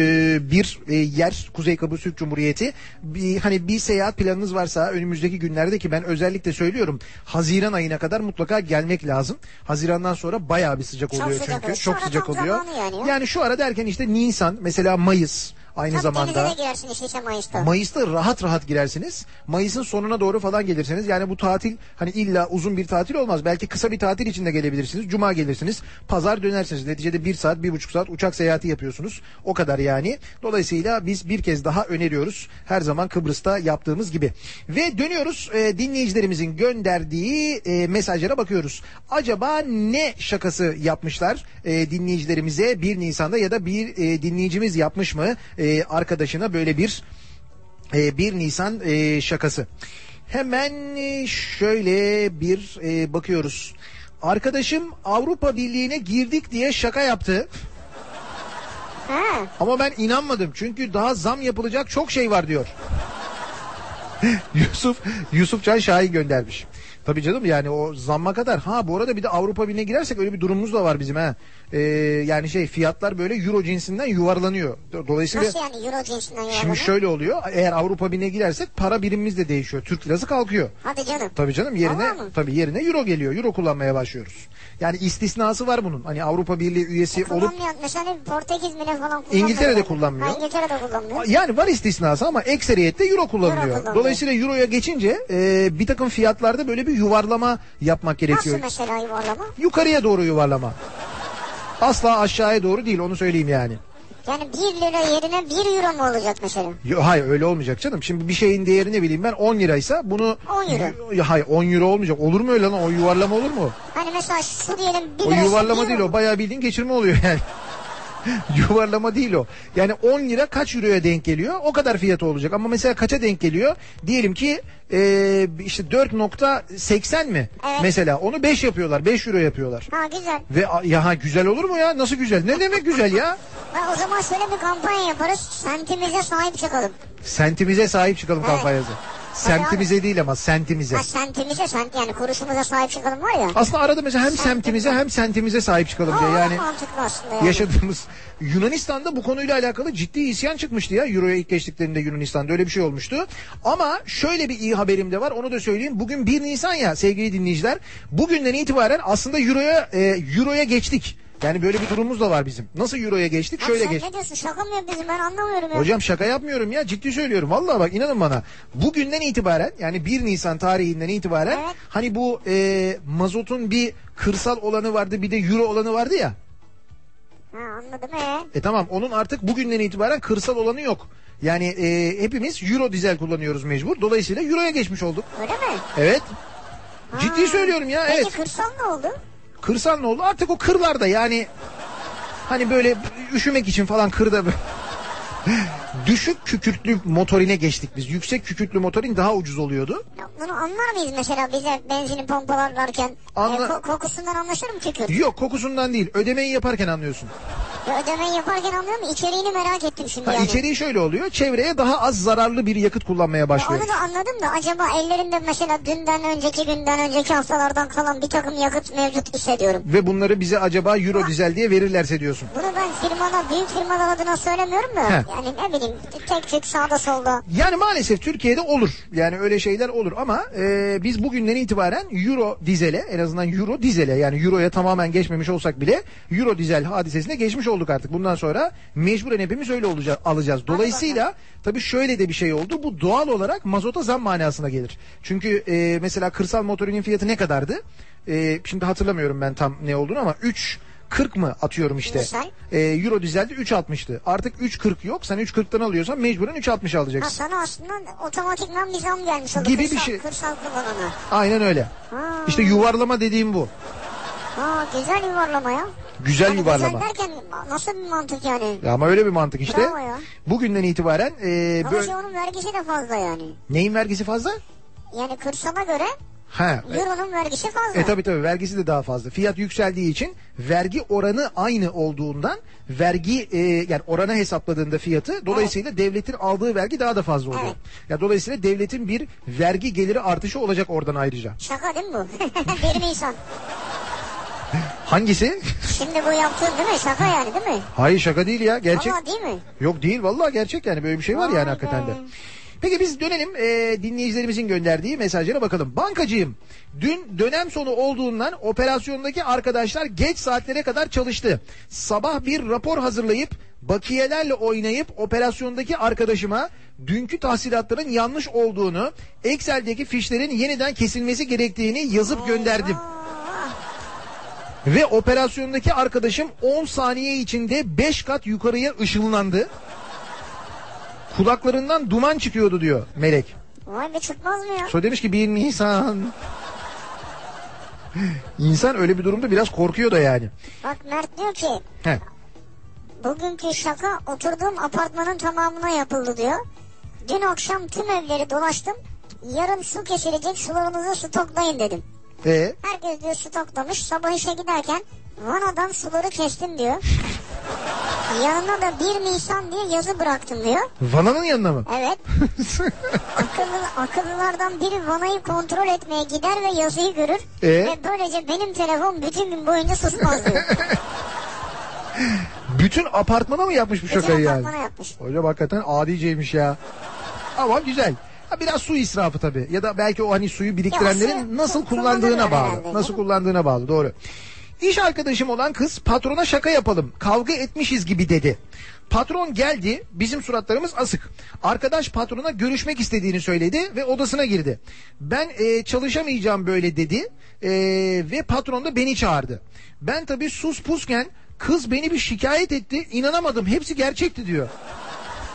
bir e, yer Kuzey Kıbrıs Türk Cumhuriyeti. Bir, hani bir seyahat planınız varsa önümüzdeki günlerde ki ben özellikle söylüyorum Haziran ayına kadar mutlaka gelmek lazım. Hazirandan sonra bayağı bir sıcak Çok oluyor sıcak çünkü. Şu Çok sıcak oluyor. yani ya. şu ara derken işte Nisan mesela Mayıs aynı Tabii zamanda. denize de girersin işte, işte Mayıs'ta. Mayıs'ta rahat rahat girersiniz. Mayıs'ın sonuna doğru falan gelirseniz yani bu tatil hani illa uzun bir tatil olmaz. Belki kısa bir tatil içinde gelebilirsiniz. Cuma gelirsiniz. Pazar dönersiniz. Neticede bir saat, bir buçuk saat uçak seyahati yapıyorsunuz. O kadar yani. Dolayısıyla biz bir kez daha öneriyoruz. Her zaman Kıbrıs'ta yaptığımız gibi. Ve dönüyoruz e, dinleyicilerimizin gönderdiği e, mesajlara bakıyoruz. Acaba ne şakası yapmışlar e, dinleyicilerimize 1 Nisan'da ya da bir e, dinleyicimiz yapmış mı e, arkadaşına böyle bir e, 1 Nisan e, şakası. Hemen e, şöyle bir e, bakıyoruz. Arkadaşım Avrupa Birliği'ne girdik diye şaka yaptı. Ha. Ama ben inanmadım çünkü daha zam yapılacak çok şey var diyor. Yusuf Yusuf Can Şahin göndermiş. Tabii canım yani o zamma kadar. Ha bu arada bir de Avrupa Birliği'ne girersek öyle bir durumumuz da var bizim ha. Ee, yani şey fiyatlar böyle euro cinsinden yuvarlanıyor. Dolayısıyla Nasıl yani euro cinsinden şimdi yuvarlanır? şöyle oluyor. Eğer Avrupa Birliği'ne girersek para birimimiz de değişiyor. Türk lirası kalkıyor. Hadi canım. Tabii canım yerine tabii yerine euro geliyor. Euro kullanmaya başlıyoruz. Yani istisnası var bunun. Hani Avrupa Birliği üyesi olup Kullanmıyor. Mesela Portekiz bile falan kullanmıyor. İngiltere'de kullanmıyor. Ha, İngiltere'de kullanmıyor. yani var istisnası ama ekseriyette euro kullanılıyor. Euro kullanılıyor. Dolayısıyla euroya geçince e, bir takım fiyatlarda böyle bir yuvarlama yapmak Nasıl gerekiyor. mesela yuvarlama? Yukarıya doğru yuvarlama. Asla aşağıya doğru değil onu söyleyeyim yani. Yani 1 lira yerine 1 euro mu olacak mesela? Yo, hayır öyle olmayacak canım. Şimdi bir şeyin değeri ne bileyim ben 10 liraysa bunu 10 euro. Ya, hayır 10 euro olmayacak. Olur mu öyle lan? O yuvarlama olur mu? Hani mesela şu diyelim 1 O lirası yuvarlama bir değil euro. o. Bayağı bildiğin geçirme oluyor yani. yuvarlama değil o. Yani 10 lira kaç euroya denk geliyor? O kadar fiyatı olacak. Ama mesela kaça denk geliyor? Diyelim ki e, işte 4.80 mi? Evet. Mesela onu 5 yapıyorlar. 5 euro yapıyorlar. Ha güzel. Ve ya ha, güzel olur mu ya? Nasıl güzel? Ne demek güzel ya? O zaman şöyle bir kampanya yaparız. Sentimize sahip çıkalım. Sentimize sahip çıkalım Evet. kampanyası. Sentimize değil ama sentimize. Ha sentimize sent yani kuruşumuza sahip çıkalım var ya. Aslında arada mesela hem semtimize hem sentimize sahip çıkalım diye yani mantıklı aslında yani. yaşadığımız Yunanistan'da bu konuyla alakalı ciddi isyan çıkmıştı ya Euro'ya ilk geçtiklerinde Yunanistan'da öyle bir şey olmuştu. Ama şöyle bir iyi haberim de var onu da söyleyeyim. Bugün 1 Nisan ya sevgili dinleyiciler. Bugünden itibaren aslında Euro'ya e, Euro'ya geçtik. Yani böyle bir durumumuz da var bizim. Nasıl Euro'ya geçtik? Abi Şöyle sen geç. ne diyorsun şaka mı yapıyorsun ben anlamıyorum ya. Hocam şaka yapmıyorum ya ciddi söylüyorum. Vallahi bak inanın bana. Bugünden itibaren yani 1 Nisan tarihinden itibaren Evet. hani bu e, mazotun bir kırsal olanı vardı bir de euro olanı vardı ya. Ha anladım ee. E tamam onun artık bugünden itibaren kırsal olanı yok. Yani e, hepimiz euro dizel kullanıyoruz mecbur. Dolayısıyla euroya geçmiş olduk. Öyle mi? Evet. Ha. Ciddi söylüyorum ya Peki evet. kırsal ne oldu? Kırsal ne oldu? Artık o kırlarda yani hani böyle üşümek için falan kırda düşük kükürtlü motorine geçtik biz. Yüksek kükürtlü motorin daha ucuz oluyordu. Ya bunu anlar mıyız mesela bize benzini pompalarlarken? Anla- E, ko- kokusundan anlaşır mı kükürt? Yok kokusundan değil ödemeyi yaparken anlıyorsun. Ya ödemeyi yaparken anlıyorum içeriğini merak ettim şimdi Ha, yani. içeriği şöyle oluyor. Çevreye daha az zararlı bir yakıt kullanmaya Ya başlıyor. onu da anladım da acaba ellerinde mesela dünden önceki günden önceki haftalardan kalan bir takım yakıt mevcut hissediyorum. Ve bunları bize acaba Euro dizel diye verirlerse diyorsun. Bunu ben firmada büyük firmalar adına söylemiyorum da He. yani ne bileyim tek tük sağda solda. Yani maalesef Türkiye'de olur. Yani öyle şeyler olur ama e, biz bugünden itibaren Euro dizele en azından Euro dizele yani Euro'ya tamamen geçmemiş olsak bile Euro dizel hadisesine geçmiş olduk artık. Bundan sonra mecburen hepimiz öyle olacağız, alacağız. Dolayısıyla tabii şöyle de bir şey oldu. Bu doğal olarak mazota zam manasına gelir. Çünkü e, mesela kırsal motorinin fiyatı ne kadardı? E, şimdi hatırlamıyorum ben tam ne olduğunu ama 3 40 mı atıyorum işte. Misal? E, Euro dizelde 3.60'tı. Artık 3.40 yok. Sen 3.40'tan alıyorsan mecburen 3.60 Ha alacaksın. sana aslında otomatikman bir zam gelmiş oldu. Gibi bir kırsal, şey. Kırsal kullanana. Aynen öyle. Ha. İşte yuvarlama dediğim bu. Ha güzel yuvarlama ya. Güzel Yani yuvarlama. Güzel derken nasıl bir mantık yani? Ya ama öyle bir mantık işte. Bravo ya. Bugünden itibaren e, Ama böyle... şey onun vergisi de fazla yani. neyin vergisi fazla? Yani kırsala göre Ha. Euro'nun vergisi fazla. e tabi tabi vergisi de daha fazla. Fiyat yükseldiği için vergi oranı aynı olduğundan vergi e, yani orana hesapladığında fiyatı dolayısıyla devletin aldığı vergi daha da fazla oluyor. Evet. Ya dolayısıyla devletin bir vergi geliri artışı olacak oradan ayrıca. Şaka değil mi bu? 1 Nisan. Hangisi? Şimdi bu yaptığın değil mi? Şaka yani değil mi? Hayır şaka değil ya gerçek. Ama değil mi? Yok değil vallahi gerçek yani böyle bir şey var Vay yani hakikaten de. Peki biz dönelim e, dinleyicilerimizin gönderdiği mesajlara bakalım. Bankacıyım. Dün dönem sonu olduğundan operasyondaki arkadaşlar geç saatlere kadar çalıştı. Sabah bir rapor hazırlayıp bakiyelerle oynayıp operasyondaki arkadaşıma dünkü tahsilatların yanlış olduğunu, Excel'deki fişlerin yeniden kesilmesi gerektiğini yazıp gönderdim. Ve operasyondaki arkadaşım 10 saniye içinde 5 kat yukarıya ışınlandı. Kulaklarından duman çıkıyordu diyor Melek. Vay be çıkmaz mı ya? Sonra demiş ki bir Nisan. İnsan öyle bir durumda biraz korkuyor da yani. Bak Mert diyor ki He. bugünkü şaka oturduğum apartmanın tamamına yapıldı diyor. Dün akşam tüm evleri dolaştım. Yarın su kesilecek sularınızı stoklayın dedim. E, Herkes diyor stoklamış. Sabah işe giderken vanadan suları kestim diyor. Yanına da 1 Nisan diye yazı bıraktım diyor. vananın yanına mı? Evet. Akıllı, akıllılardan biri vanayı kontrol etmeye gider ve yazıyı görür. Ee? Ve böylece benim telefon bütün gün boyunca susmaz diyor. Bütün apartmana mı yapmış bu Bütün şakayı yani? apartmana yapmış. Hocam hakikaten adiceymiş ya. Ama güzel. Ha biraz su israfı tabii. Ya da belki o hani suyu biriktirenlerin Ya su- nasıl kullandığına bağlı. herhalde, Nasıl kullandığına bağlı doğru. İş arkadaşım olan kız patrona şaka yapalım. Kavga etmişiz gibi dedi. Patron geldi. Bizim suratlarımız asık. Arkadaş patrona görüşmek istediğini söyledi ve odasına girdi. Ben e, çalışamayacağım böyle dedi. E, ve patron da beni çağırdı. Ben tabii sus pusken kız beni bir şikayet etti. İnanamadım. Hepsi gerçekti diyor.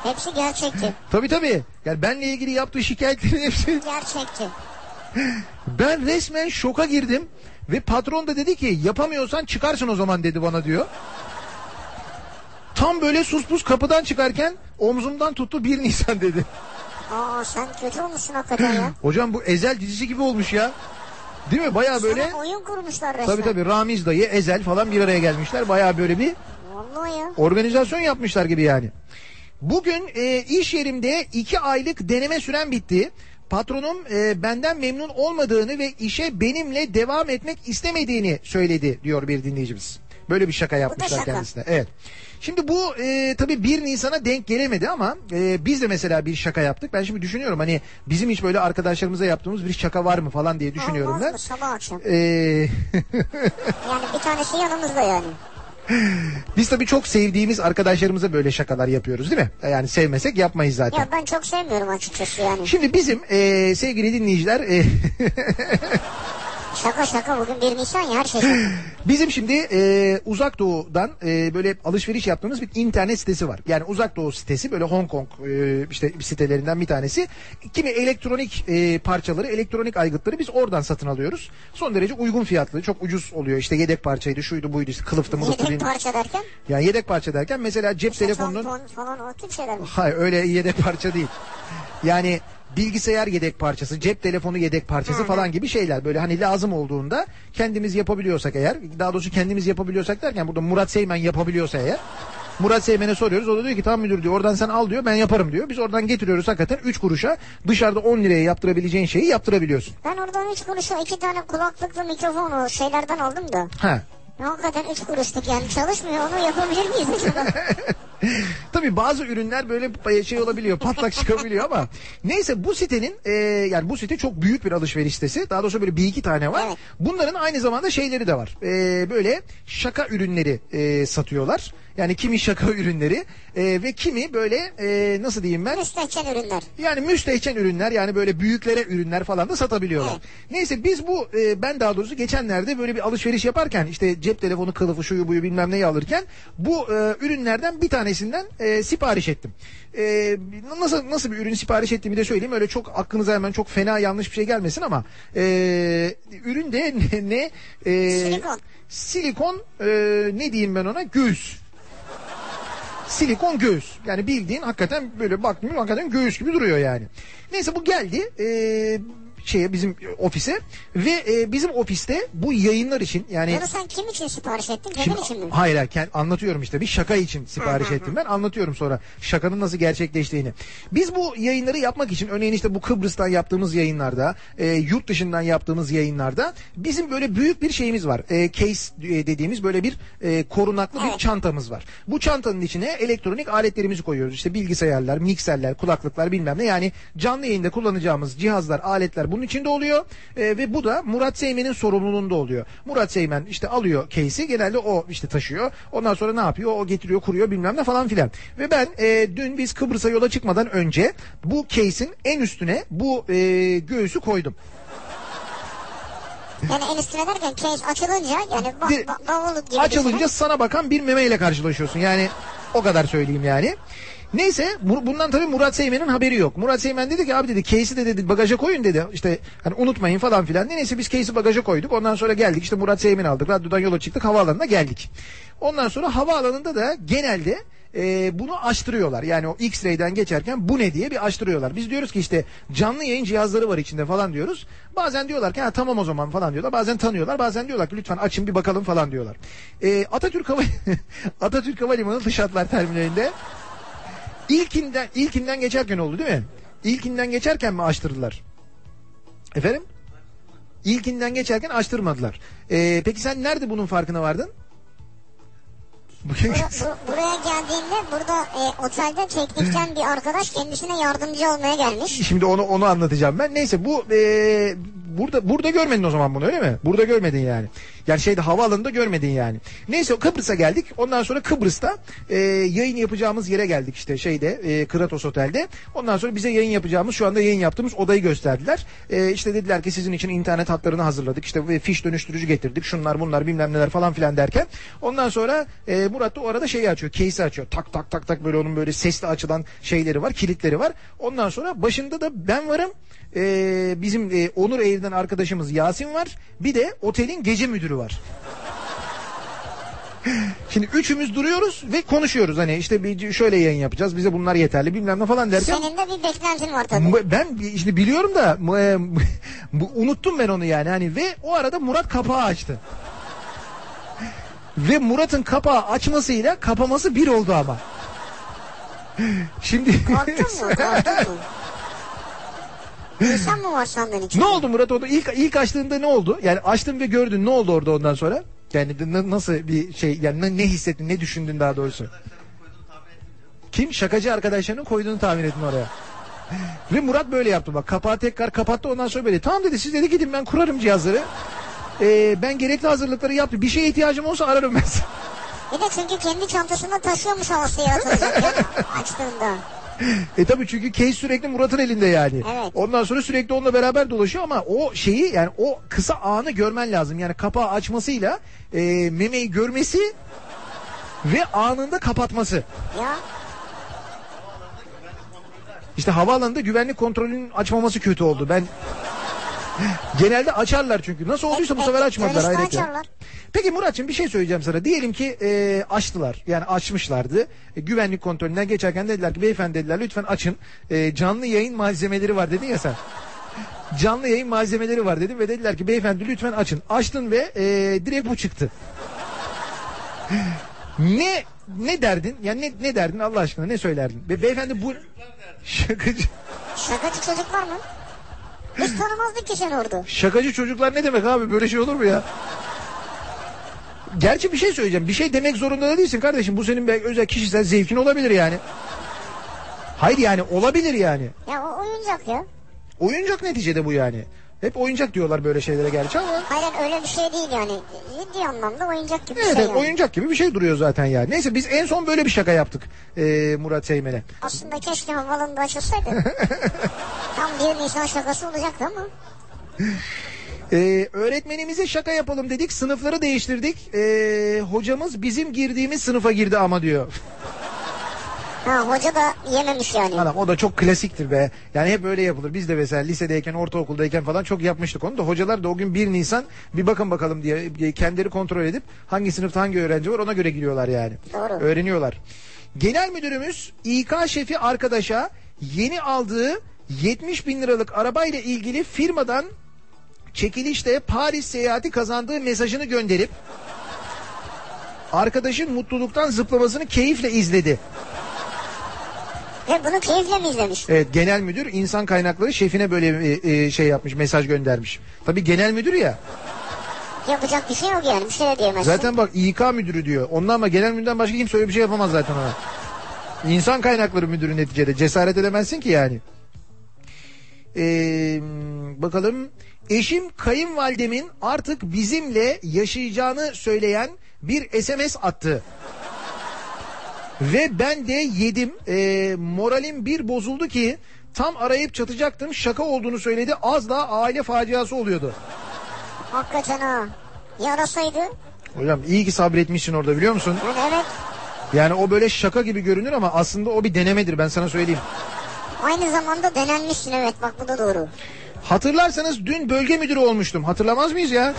Hepsi gerçekti. Tabii tabii. Yani benle ilgili yaptığı şikayetlerin hepsi. Gerçekti. Ben resmen şoka girdim. Ve patron da dedi ki yapamıyorsan çıkarsın o zaman dedi bana diyor. Tam böyle sus pus kapıdan çıkarken omzumdan tuttu 1 Nisan dedi. Aa sen kötü olmuşsun hakikaten ya. Hocam bu Ezel dizisi gibi olmuş ya. Değil mi? Baya böyle Sana oyun kurmuşlar resmen. tabii tabii Ramiz dayı, Ezel falan bir araya gelmişler. Baya böyle bir Vallahi ya. organizasyon yapmışlar gibi yani. Bugün e, iş yerimde iki aylık deneme süren bitti. Patronum e, benden memnun olmadığını ve işe benimle devam etmek istemediğini söyledi diyor bir dinleyicimiz. Böyle bir şaka yapmışlar şaka. kendisine. Evet. Şimdi bu e, tabii 1 Nisan'a denk gelemedi ama e, biz de mesela bir şaka yaptık. Ben şimdi düşünüyorum hani bizim hiç böyle arkadaşlarımıza yaptığımız bir şaka var mı falan diye düşünüyorum Olmaz ben. mı sabah akşam? E, Yani bir tanesi yanımızda yani. Biz tabii çok sevdiğimiz arkadaşlarımıza böyle şakalar yapıyoruz değil mi? Yani sevmesek yapmayız zaten. Ya ben çok sevmiyorum açıkçası yani. Şimdi bizim e, sevgili dinleyiciler e, Şaka şaka bugün 1 Nisan ya her şey bizim şimdi e, uzak doğudan e, böyle alışveriş yaptığımız bir internet sitesi var. Yani uzak doğu sitesi böyle Hong Kong e, işte sitelerinden bir tanesi. Kimi elektronik e, parçaları, elektronik aygıtları biz oradan satın alıyoruz. Son derece uygun fiyatlı, çok ucuz oluyor. İşte yedek parçaydı, şuydu buydu, işte kılıftı mılıftı. Yedek parça derken. Yani yedek parça derken mesela cep telefonunun... Tampon falan o tip şeyler mi? Hayır öyle yedek parça değil. Yani bilgisayar yedek parçası, cep telefonu yedek parçası falan gibi şeyler. Böyle hani lazım olduğunda kendimiz yapabiliyorsak eğer, daha doğrusu kendimiz yapabiliyorsak derken burada Murat Seymen yapabiliyorsa eğer Murat Seymen'e soruyoruz. O da diyor ki tamam müdür diyor oradan sen al diyor ben yaparım diyor. Biz oradan getiriyoruz hakikaten 3 kuruşa dışarıda 10 liraya yaptırabileceğin şeyi yaptırabiliyorsun. Ben oradan 3 kuruşa iki tane kulaklıklı mikrofon o şeylerden aldım da. Ha. Hakikaten 3 kuruşluk yani çalışmıyor onu yapabilir miyiz acaba? Tabii bazı ürünler böyle şey olabiliyor patlak çıkabiliyor ama neyse bu sitenin e, yani bu site çok büyük bir alışveriş sitesi. Daha doğrusu böyle bir iki tane var. Bunların aynı zamanda şeyleri de var. E, böyle şaka ürünleri e, satıyorlar yani kimi şaka ürünleri e, ve kimi böyle e, nasıl diyeyim ben Müstehcen ürünler. yani müstehcen ürünler yani böyle büyüklere ürünler falan da satabiliyorlar. Evet. Neyse biz bu e, ben daha doğrusu geçenlerde böyle bir alışveriş yaparken işte cep telefonu kılıfı şuyu buyu bilmem neyi alırken bu e, ürünlerden bir tanesinden e, sipariş ettim. E, nasıl nasıl bir ürün sipariş ettiğimi de söyleyeyim. Öyle çok aklınıza hemen çok fena yanlış bir şey gelmesin ama e, ürün de ne, ne e, Silikon. silikon e, ne diyeyim ben ona göğüs silikon göğüs. Yani bildiğin hakikaten böyle baktım hakikaten göğüs gibi duruyor yani. Neyse bu geldi eee şeye bizim ofise ve e, bizim ofiste bu yayınlar için yani Bunu sen kim için sipariş ettin? Kendin Şimdi, için mi? hayır hayır anlatıyorum işte bir şaka için sipariş ettim ben anlatıyorum sonra şakanın nasıl gerçekleştiğini. Biz bu yayınları yapmak için örneğin işte bu Kıbrıs'tan yaptığımız yayınlarda e, yurt dışından yaptığımız yayınlarda bizim böyle büyük bir şeyimiz var. E, case e, dediğimiz böyle bir e, korunaklı bir Evet. çantamız var. Bu çantanın içine elektronik aletlerimizi koyuyoruz. İşte bilgisayarlar, mikserler, kulaklıklar bilmem ne yani canlı yayında kullanacağımız cihazlar, aletler bunun içinde oluyor E, ve bu da Murat Seymen'in sorumluluğunda oluyor. Murat Seymen işte alıyor case'i genelde o işte taşıyor. Ondan sonra ne yapıyor? O getiriyor, kuruyor bilmem ne falan filan. Ve ben e, dün biz Kıbrıs'a yola çıkmadan önce bu case'in en üstüne bu e, göğüsü koydum. Yani en üstüne derken case açılınca yani ba- ba- bavul gibi Açılınca düşünün. sana bakan bir memeyle karşılaşıyorsun. Yani o kadar söyleyeyim yani. Neyse bu- bundan tabii Murat Seymen'in haberi yok. Murat Seymen dedi ki abi dedi case'i de dedi bagaja koyun dedi. İşte hani unutmayın falan filan. Neyse biz case'i bagaja koyduk. Ondan sonra geldik işte Murat Seymen'i aldık. Radyodan yola çıktık havaalanına geldik. Ondan sonra havaalanında da genelde e, bunu açtırıyorlar. Yani o X-ray'den geçerken bu ne diye bir açtırıyorlar. Biz diyoruz ki işte canlı yayın cihazları var içinde falan diyoruz. Bazen diyorlar ki ha, tamam o zaman falan diyorlar. Bazen tanıyorlar. Bazen diyorlar ki lütfen açın bir bakalım falan diyorlar. E, Atatürk Hava Atatürk Havalimanı dış hatlar terminalinde İlkinden ilkinden geçerken oldu değil mi? İlkinden geçerken mi açtırdılar? Efendim? İlkinden geçerken açtırmadılar. Ee, peki sen nerede bunun farkına vardın? Bugün Bura- bu- buraya geldiğinde burada e, otelde teknikten bir arkadaş kendisine yardımcı olmaya gelmiş. şimdi onu onu anlatacağım ben. Neyse bu ee, burada burada görmedin o zaman bunu öyle mi? Burada görmedin yani. Yani şeyde havaalanında görmedin yani. Neyse Kıbrıs'a geldik. Ondan sonra Kıbrıs'ta ee, yayın yapacağımız yere geldik işte şeyde ee, Kratos Otel'de. Ondan sonra bize yayın yapacağımız şu anda yayın yaptığımız odayı gösterdiler. Ee, işte dediler ki sizin için internet hatlarını hazırladık. İşte fiş dönüştürücü getirdik. Şunlar bunlar bilmem neler falan filan derken. Ondan sonra ee, Murat da o arada şeyi açıyor. Case'i açıyor. Tak tak tak tak böyle onun böyle sesli açılan şeyleri var. Kilitleri var. Ondan sonra başında da ben varım. Ee, bizim ee, Onur Eğir'den arkadaşımız Yasin var. Bir de otelin gece müdürü var. Şimdi üçümüz duruyoruz ve konuşuyoruz. Hani işte bir şöyle yayın yapacağız. Bize bunlar yeterli bilmem ne falan derken. Senin de bir beklentin var tabii. Ben işte biliyorum da e, unuttum ben onu yani. Hani ve o arada Murat kapağı açtı. Ve Murat'ın kapağı açmasıyla kapaması bir oldu ama. Şimdi Korktun mu? Korktun mu? İnsan mı var sandın içinde? ne oldu Murat orada ilk ilk açtığında ne oldu? Yani açtın ve gördün ne oldu orada ondan sonra? Yani nasıl bir şey yani ne, hissettin ne düşündün daha doğrusu? Kim şakacı arkadaşlarının koyduğunu tahmin ettin oraya. Ve Murat böyle yaptı bak kapağı tekrar kapattı ondan sonra böyle tamam dedi siz dedi gidin ben kurarım cihazları. Ee, ben gerekli hazırlıkları yaptım. Bir şeye ihtiyacım olsa ararım ben. sizi." Bir de çünkü kendi çantasında taşıyormuş havasıyı atılacak açtığında. E tabii çünkü case sürekli Murat'ın elinde yani. Evet. Ondan sonra sürekli onunla beraber dolaşıyor ama o şeyi yani o kısa anı görmen lazım. Yani kapağı açmasıyla e, memeyi görmesi ve anında kapatması. Ya İşte havaalanında güvenlik kontrolünün açmaması kötü oldu. Ben genelde açarlar çünkü. Nasıl olduysa bu sefer evet, açmadılar dönüşte hayret ya. açarlar. Peki Muratçım bir şey söyleyeceğim sana. Diyelim ki e, açtılar. Yani açmışlardı. E, güvenlik kontrolünden geçerken dediler ki beyefendi dediler lütfen açın. E, canlı yayın malzemeleri var dedin ya sen. Canlı yayın malzemeleri var dedim ve dediler ki beyefendi lütfen açın. Açtın ve e, direkt bu çıktı. ne ne derdin? Yani ne, ne derdin Allah aşkına ne söylerdin? Be, beyefendi bu şakacı Şakacı çocuk var mı? Biz tanımazdık ki seni orada. şakacı çocuklar ne demek abi böyle şey olur mu ya? Gerçi bir şey söyleyeceğim. Bir şey demek zorunda da değilsin kardeşim. Bu senin belki özel kişisel zevkin olabilir yani. Hayır yani olabilir yani. Ya o oyuncak ya. Oyuncak neticede bu yani. Hep oyuncak diyorlar böyle şeylere gerçi ama. Hayır öyle bir şey değil yani. Ciddi anlamda oyuncak gibi bir Evet, şey evet, yani. oyuncak gibi bir şey duruyor zaten yani. Neyse biz en son böyle bir şaka yaptık ee, Murat Seymen'e. Aslında keşke havalında açılsaydı. Tam 1 Nisan şakası olacaktı ama. Ee, öğretmenimize şaka yapalım dedik sınıfları değiştirdik. Ee, hocamız bizim girdiğimiz sınıfa girdi ama diyor. Ha hoca da yememiş yani. Anam o da çok klasiktir be. Yani hep öyle yapılır. Biz de mesela lisedeyken, ortaokuldayken falan çok yapmıştık onu da. Hocalar da o gün 1 Nisan bir bakın bakalım diye kendileri kontrol edip hangi sınıfta hangi öğrenci var ona göre giriyorlar yani. Doğru. Öğreniyorlar. Genel müdürümüz İK şefi arkadaşa yeni aldığı 70 bin liralık arabayla ilgili firmadan çekilişte Paris seyahati kazandığı mesajını gönderip arkadaşın mutluluktan zıplamasını keyifle izledi. Ve bunu keyifle mi izlemiş? Evet genel müdür insan kaynakları şefine böyle bir e, şey yapmış mesaj göndermiş. Tabii genel müdür ya. Yapacak bir şey yok yani. Bir şey de diyemezsin. Zaten bak İK müdürü diyor. Ondan ama genel müdürden başka kimse öyle bir şey yapamaz zaten ona. İnsan kaynakları müdürü neticede cesaret edemezsin ki yani. Ee, bakalım eşim kayınvalidemin artık bizimle yaşayacağını söyleyen bir SMS attı. Ve ben de yedim. Ee, moralim bir bozuldu ki tam arayıp çatacaktım. Şaka olduğunu söyledi. Az daha aile faciası oluyordu. Hakikaten ha. Yarasaydı. Hocam iyi ki sabretmişsin orada biliyor musun? Yani evet. Yani o böyle şaka gibi görünür ama aslında o bir denemedir ben sana söyleyeyim. Aynı zamanda denenmişsin evet bak bu da doğru. Hatırlarsanız dün bölge müdürü olmuştum. Hatırlamaz mıyız ya?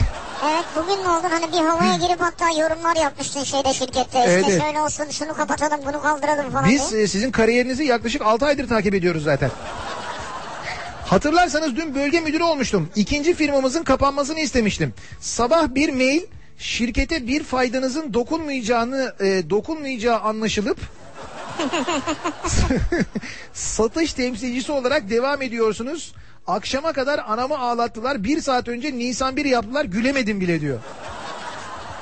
Evet bugün ne oldu? Hani bir havaya girip hatta yorumlar yapmıştın şeyde şirkette. İşte Evet, şöyle olsun şunu kapatalım bunu kaldıralım falan Biz diye. e, sizin kariyerinizi yaklaşık 6 aydır takip ediyoruz zaten. Hatırlarsanız dün bölge müdürü olmuştum. İkinci firmamızın kapanmasını istemiştim. Sabah bir mail şirkete bir faydanızın dokunmayacağını e, dokunmayacağı anlaşılıp satış temsilcisi olarak devam ediyorsunuz. Akşama kadar anamı ağlattılar. Bir saat önce Nisan 1 yaptılar. Gülemedim bile diyor.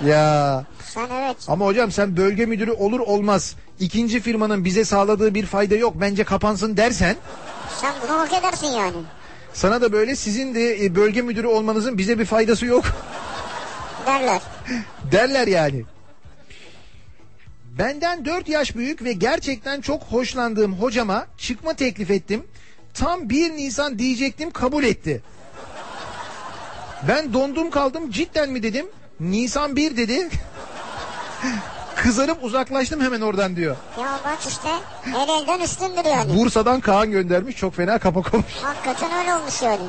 Ya Sen evet. ama hocam sen bölge müdürü olur olmaz ikinci firmanın bize sağladığı bir fayda yok bence kapansın dersen Sen bunu hak edersin yani. sana da böyle sizin de e, bölge müdürü olmanızın bize bir faydası yok Derler. derler yani. Benden 4 yaş büyük ve gerçekten çok hoşlandığım hocama çıkma teklif ettim. Tam 1 Nisan diyecektim kabul etti. Ben dondum kaldım cidden mi dedim. Nisan 1 dedi. Kızarıp uzaklaştım hemen oradan diyor. Ya bak işte el elden üstündür yani. Bursa'dan Kaan göndermiş çok fena kapak olmuş. Hakikaten öyle olmuş yani.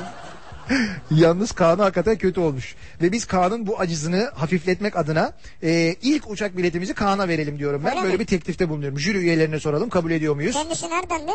Yalnız Kaan'ı hakikaten kötü olmuş. Ve biz Kaan'ın bu acısını hafifletmek adına e, ilk uçak biletimizi Kaan'a verelim diyorum ben. Öyle Böyle mi? bir teklifte bulunuyorum. Jüri üyelerine soralım kabul ediyor muyuz? Kendisi nereden de?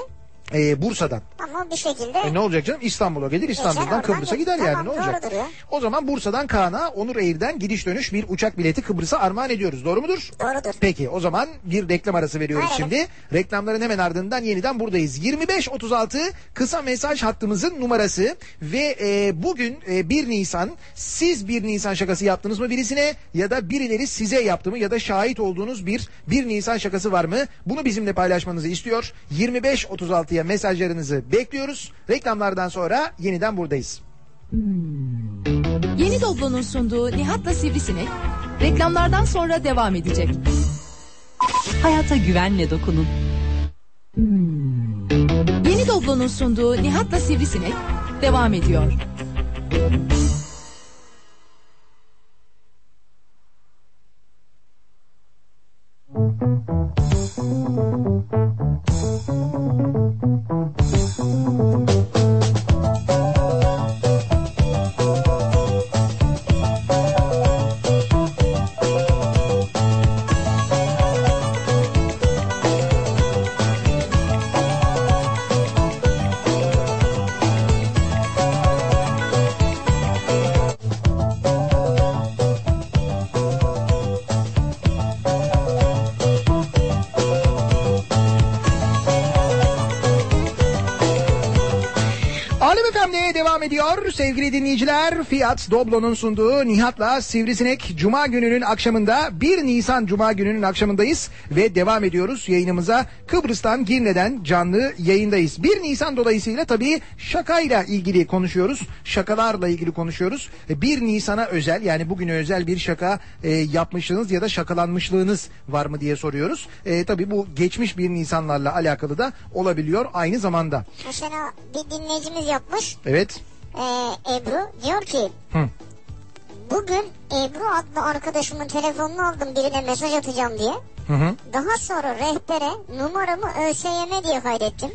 E, Bursa'dan. Ama bir şekilde. E, ne olacak canım? İstanbul'a gelir İstanbul'dan Kıbrıs'a gider yani Tamam, ne olacak? ya. O zaman Bursa'dan Kaan'a Onur Air'den gidiş dönüş bir uçak bileti Kıbrıs'a armağan ediyoruz. Doğru mudur? Doğrudur. Peki o zaman bir reklam arası veriyoruz Aynen. şimdi. Reklamların hemen ardından yeniden buradayız. 2536 kısa mesaj hattımızın numarası ve e, bugün e, 1 Nisan siz 1 Nisan şakası yaptınız mı birisine ya da birileri size yaptı mı ya da şahit olduğunuz bir 1 Nisan şakası var mı? Bunu bizimle paylaşmanızı istiyor. 2536'ya mesajlarınızı bekliyoruz. Reklamlardan sonra yeniden buradayız. Yeni Doblo'nun sunduğu Nihat'la Sivrisinek reklamlardan sonra devam edecek. Hayata güvenle dokunun. Yeni Doblo'nun sunduğu Nihat'la Sivrisinek devam ediyor. FM'de devam です。Ediyor sevgili dinleyiciler. Fiat Doblo'nun sunduğu Nihat'la Sivrisinek Cuma gününün akşamında 1 Nisan Cuma gününün akşamındayız ve devam ediyoruz yayınımıza. Kıbrıs'tan Girne'den canlı yayındayız. 1 Nisan dolayısıyla tabii şakayla ilgili konuşuyoruz. Şakalarla ilgili konuşuyoruz. 1 Nisan'a özel yani bugüne özel bir şaka e, yapmışlığınız ya da şakalanmışlığınız var mı diye soruyoruz. E, tabii bu geçmiş 1 Nisanlarla alakalı da olabiliyor aynı zamanda. Mesela bir dinleyicimiz yapmış. Evet. Ee, Ebru diyor ki Hı. bugün Ebru adlı arkadaşımın telefonunu aldım birine mesaj atacağım diye. Hı hı. Daha sonra rehbere numaramı ÖSYM diye kaydettim.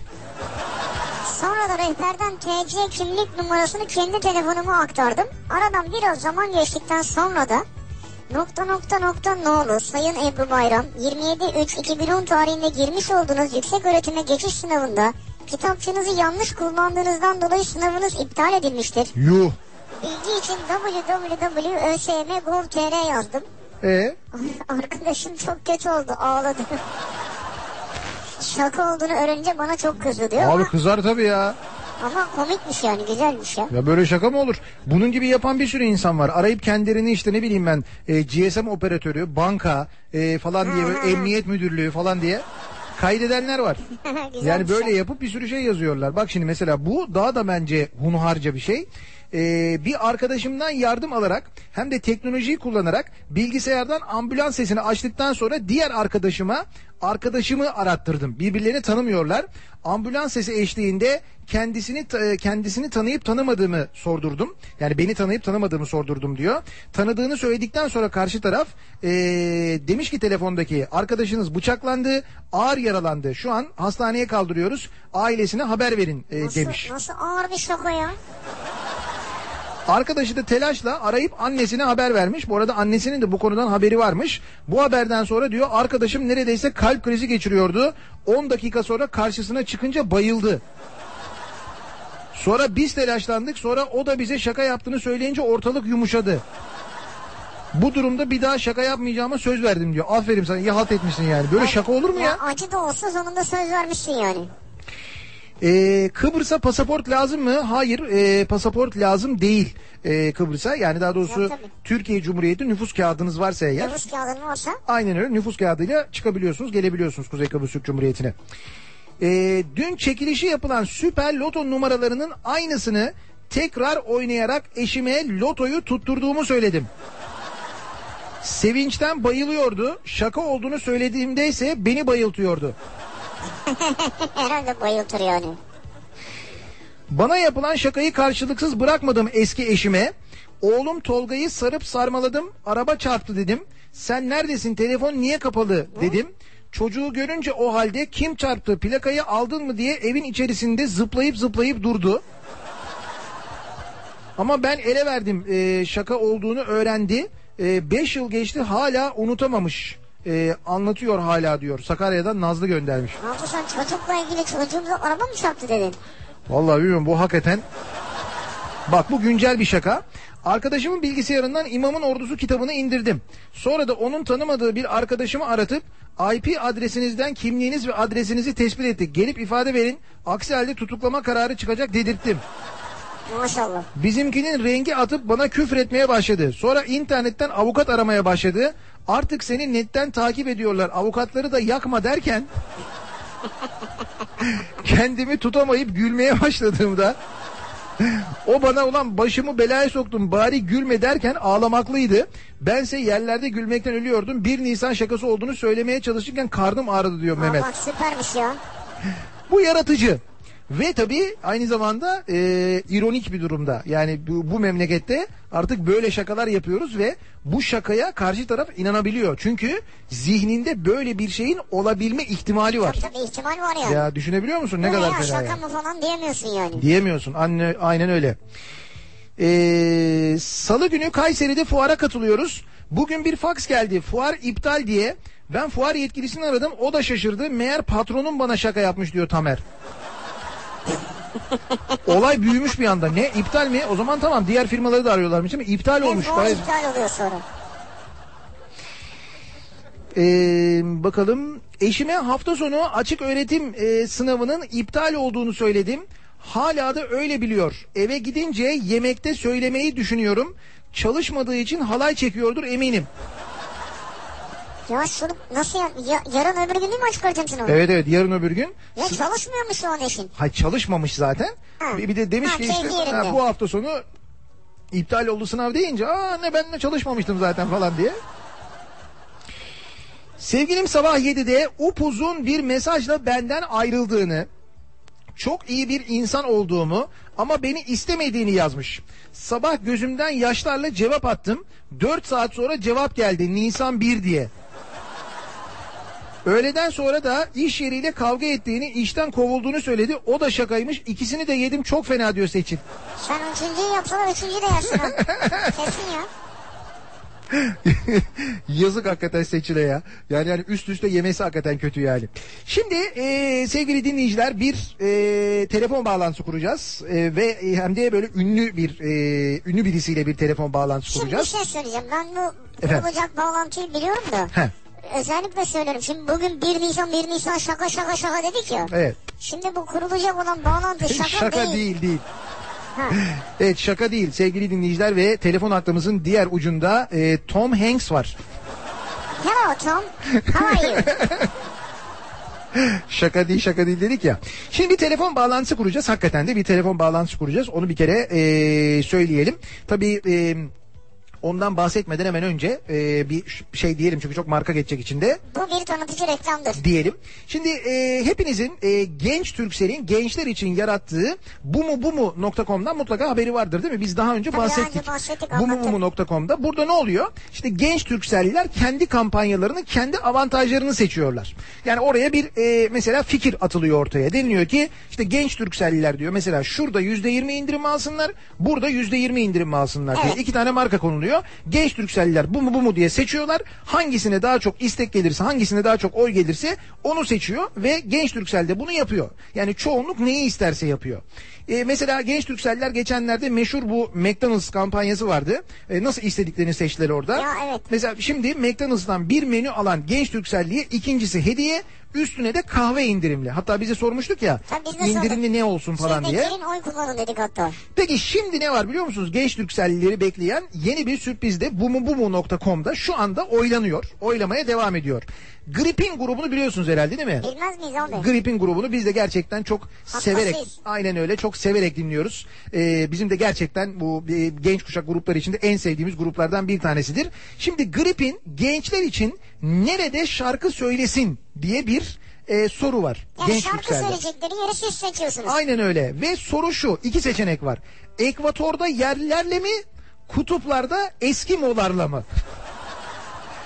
Sonra da rehberden TC kimlik numarasını kendi telefonuma aktardım. Aradan biraz zaman geçtikten sonra da nokta nokta nokta ne olur Sayın Ebru Bayram 27.3.2010 tarihinde girmiş olduğunuz yüksek öğretime geçiş sınavında kitapçınızı yanlış kullandığınızdan dolayı sınavınız iptal edilmiştir. Yuh. Bilgi için www.ösm.gov.tr yazdım. E Arkadaşım çok kötü oldu ağladı. Şaka olduğunu öğrenince bana çok kızdı diyor Abi ama, kızar tabii ya. ama komikmiş yani güzelmiş ya. Ya böyle şaka mı olur? Bunun gibi yapan bir sürü insan var. Arayıp kendilerini işte ne bileyim ben e, GSM operatörü, banka e, falan diye böyle emniyet müdürlüğü falan diye kaydedenler var. Yani böyle ya. yapıp bir sürü şey yazıyorlar. Bak şimdi mesela bu daha da bence hunharca bir şey. Ee, bir arkadaşımdan yardım alarak hem de teknolojiyi kullanarak bilgisayardan ambulans sesini açtıktan sonra diğer arkadaşıma arkadaşımı arattırdım. Birbirlerini tanımıyorlar. Ambulans sesi eşliğinde kendisini ta- kendisini tanıyıp tanımadığımı sordurdum. Yani beni tanıyıp tanımadığımı sordurdum diyor. Tanıdığını söyledikten sonra karşı taraf ee, demiş ki telefondaki arkadaşınız bıçaklandı, ağır yaralandı. Şu an hastaneye kaldırıyoruz. Ailesine haber verin ee, Nasıl, demiş. nasıl ağır bir şaka ya. Arkadaşı da telaşla arayıp annesine haber vermiş. Bu arada annesinin de bu konudan haberi varmış. Bu haberden sonra diyor arkadaşım neredeyse kalp krizi geçiriyordu. 10 dakika sonra karşısına çıkınca bayıldı. Sonra biz telaşlandık. Sonra o da bize şaka yaptığını söyleyince ortalık yumuşadı. Bu durumda bir daha şaka yapmayacağıma söz verdim diyor. Aferin sana iyi halt etmişsin yani. Böyle şaka olur mu ya? Ya acı da olsa sonunda söz vermişsin yani. Ee, Kıbrıs'a pasaport lazım mı? Hayır, ee, pasaport lazım değil ee, Kıbrıs'a. Yani daha doğrusu tabii. Türkiye Cumhuriyeti nüfus kağıdınız varsa eğer. Nüfus kağıdın varsa Aynen öyle nüfus kağıdıyla çıkabiliyorsunuz, gelebiliyorsunuz Kuzey Kıbrıs Türk Cumhuriyeti'ne. Ee, dün çekilişi yapılan süper loto numaralarının aynısını tekrar oynayarak eşime lotoyu tutturduğumu söyledim. Sevinçten bayılıyordu. Şaka olduğunu söylediğimde ise beni bayıltıyordu. herhalde bayıltır yani. Bana yapılan şakayı karşılıksız bırakmadım eski eşime. Oğlum Tolga'yı sarıp sarmaladım. Araba çarptı dedim. Sen neredesin telefon niye kapalı dedim. Çocuğu görünce o halde kim çarptı plakayı aldın mı diye evin içerisinde zıplayıp zıplayıp durdu. Ama ben ele verdim Ee, şaka olduğunu öğrendi. 5 yıl geçti hala unutamamış. Ee, anlatıyor hala diyor. Sakarya'dan Nazlı göndermiş. Yaptın sen çocukla ilgili çocuğumuza araba mı çarptı dedin? Vallahi bilmiyorum bu hakikaten. Bak bu güncel bir şaka. Arkadaşımın bilgisayarından İmamın Ordusu kitabını indirdim. Sonra da onun tanımadığı bir arkadaşımı aratıp IP adresinizden kimliğiniz ve adresinizi tespit ettik. Gelip ifade verin. Aksi halde tutuklama kararı çıkacak dedirttim. Maşallah. Bizimkinin rengi atıp bana küfür etmeye başladı. Sonra internetten avukat aramaya başladı. Artık seni netten takip ediyorlar. Avukatları da yakma derken kendimi tutamayıp gülmeye başladığımda o bana ulan başımı belaya soktum bari gülme derken ağlamaklıydı. Bense yerlerde gülmekten ölüyordum. 1 Nisan şakası olduğunu söylemeye çalışırken karnım ağrıdı diyor Aa, Mehmet. bak süpermiş ya. Bu yaratıcı. Ve tabii aynı zamanda e, ironik bir durumda. Yani bu, bu memlekette artık böyle şakalar yapıyoruz ve bu şakaya karşı taraf inanabiliyor. Çünkü zihninde böyle bir şeyin olabilme ihtimali var. Tabii tabii ihtimal var yani. Ya düşünebiliyor musun ne Bu kadar ya, fena şaka yani. mı falan diyemiyorsun yani. Diyemiyorsun. Anne, aynen öyle. Ee, Salı günü Kayseri'de fuara katılıyoruz. Bugün bir faks geldi. Fuar iptal diye. Ben fuar yetkilisini aradım. O da şaşırdı. Meğer patronum bana şaka yapmış diyor Tamer. Olay büyümüş bir anda. Ne? iptal mi? O zaman tamam. Diğer firmaları da arıyorlarmış değil mi? İptal olmuş. Bu Gayet- iptal oluyor sonra. Ee, bakalım eşime hafta sonu açık öğretim e, sınavının iptal olduğunu söyledim. Hala da öyle biliyor. Eve gidince yemekte söylemeyi düşünüyorum. Çalışmadığı için halay çekiyordur eminim. Ya şunu nasıl ya, ya- yarın öbür gün değil mi çıkaracaksın onu? Evet evet yarın öbür gün. Ya çalışmıyor mu şu an eşin? Hay çalışmamış zaten. Ha. Bir, bir de demiş Ha, ki işte keyfi yerinde. ha, bu hafta sonu iptal oldu sınav deyince aa ne ben de çalışmamıştım zaten falan diye. Sevgilim sabah 7'de upuzun bir mesajla benden ayrıldığını, çok iyi bir insan olduğumu ama beni istemediğini yazmış. Sabah gözümden yaşlarla cevap attım. 4 saat sonra cevap geldi Nisan 1 diye. Öğleden sonra da iş yeriyle kavga ettiğini, işten kovulduğunu söyledi. O da şakaymış. İkisini de yedim çok fena diyor Seçil. Sen üçüncüyü yapsana üçüncüyü de yersin. Kesin ya. Yazık hakikaten Seçil'e ya. Yani, yani üst üste yemesi hakikaten kötü yani. Şimdi e, sevgili dinleyiciler bir e, telefon bağlantısı kuracağız. E, ve hem de böyle ünlü bir e, ünlü birisiyle bir telefon bağlantısı Şimdi bir kuracağız. şey söyleyeceğim. Ben bu Efendim? kurulacak bağlantıyı biliyorum da. Heh, Özellikle söylüyorum. Şimdi bugün 1 Nisan 1 Nisan şaka şaka şaka dedik ya. evet. Şimdi bu kurulacak olan bağlantı şaka, Şaka değil. değil değil. Ha. Evet şaka değil sevgili dinleyiciler ve telefon hattımızın diğer ucunda e, Tom Hanks var. Hello Tom. How are you? Şaka değil şaka değil dedik ya. Şimdi bir telefon bağlantısı kuracağız. Hakikaten de bir telefon bağlantısı kuracağız. Onu bir kere e, söyleyelim. Tabii e, ondan bahsetmeden hemen önce e, bir şey diyelim çünkü çok marka geçecek içinde bu bir tanıtıcı reklamdır. diyelim. Şimdi e, hepinizin e, Genç Türksel'in gençler için yarattığı bumubumu.com'dan mutlaka haberi vardır değil mi? Biz daha önce Tabii bahsettik. önce bahsettik, anlattık. Bumubumu.com'da. Burada ne oluyor? İşte genç Türkselliler kendi kampanyalarını, kendi avantajlarını seçiyorlar. Yani oraya bir e, mesela fikir atılıyor ortaya. Deniliyor ki işte genç Türkselliler diyor. Mesela şurada %20 indirim alsınlar, burada %20 indirim alsınlar diye. Evet. İki tane marka konuluyor. Genç Türkselliler bu mu bu mu diye seçiyorlar. Hangisine daha çok istek gelirse, hangisine daha çok oy gelirse onu seçiyor ve Genç Türksel de bunu yapıyor. Yani çoğunluk neyi isterse yapıyor. E, mesela Genç Türkseller geçenlerde meşhur bu McDonald's kampanyası vardı. E, nasıl istediklerini seçtiler orada. Ya evet. Mesela şimdi McDonald's'tan bir menü alan Genç Türkselliye ikincisi hediye üstüne de kahve indirimli. Hatta bize sormuştuk ya indirimli ne olsun falan diye. oy kullanın dedik hatta. Peki şimdi ne var biliyor musunuz? Genç Türksellileri bekleyen yeni bir sürpriz de bumubumu.com'da şu anda oylanıyor. Oylamaya devam ediyor. Gripin grubunu biliyorsunuz herhalde değil mi? Bilmez miyiz abi? Gripin grubunu biz de gerçekten çok severek aynen öyle çok severek dinliyoruz. Ee, bizim de gerçekten bu e, genç kuşak grupları içinde en sevdiğimiz gruplardan bir tanesidir. Şimdi Gripin gençler için nerede şarkı söylesin diye bir e, soru var. Yani genç şarkı Türksel'de. söyleyecekleri yeri siz seçiyorsunuz. Aynen öyle ve soru şu iki seçenek var. Ekvatorda yerlerle mi kutuplarda Eskimolarla mı?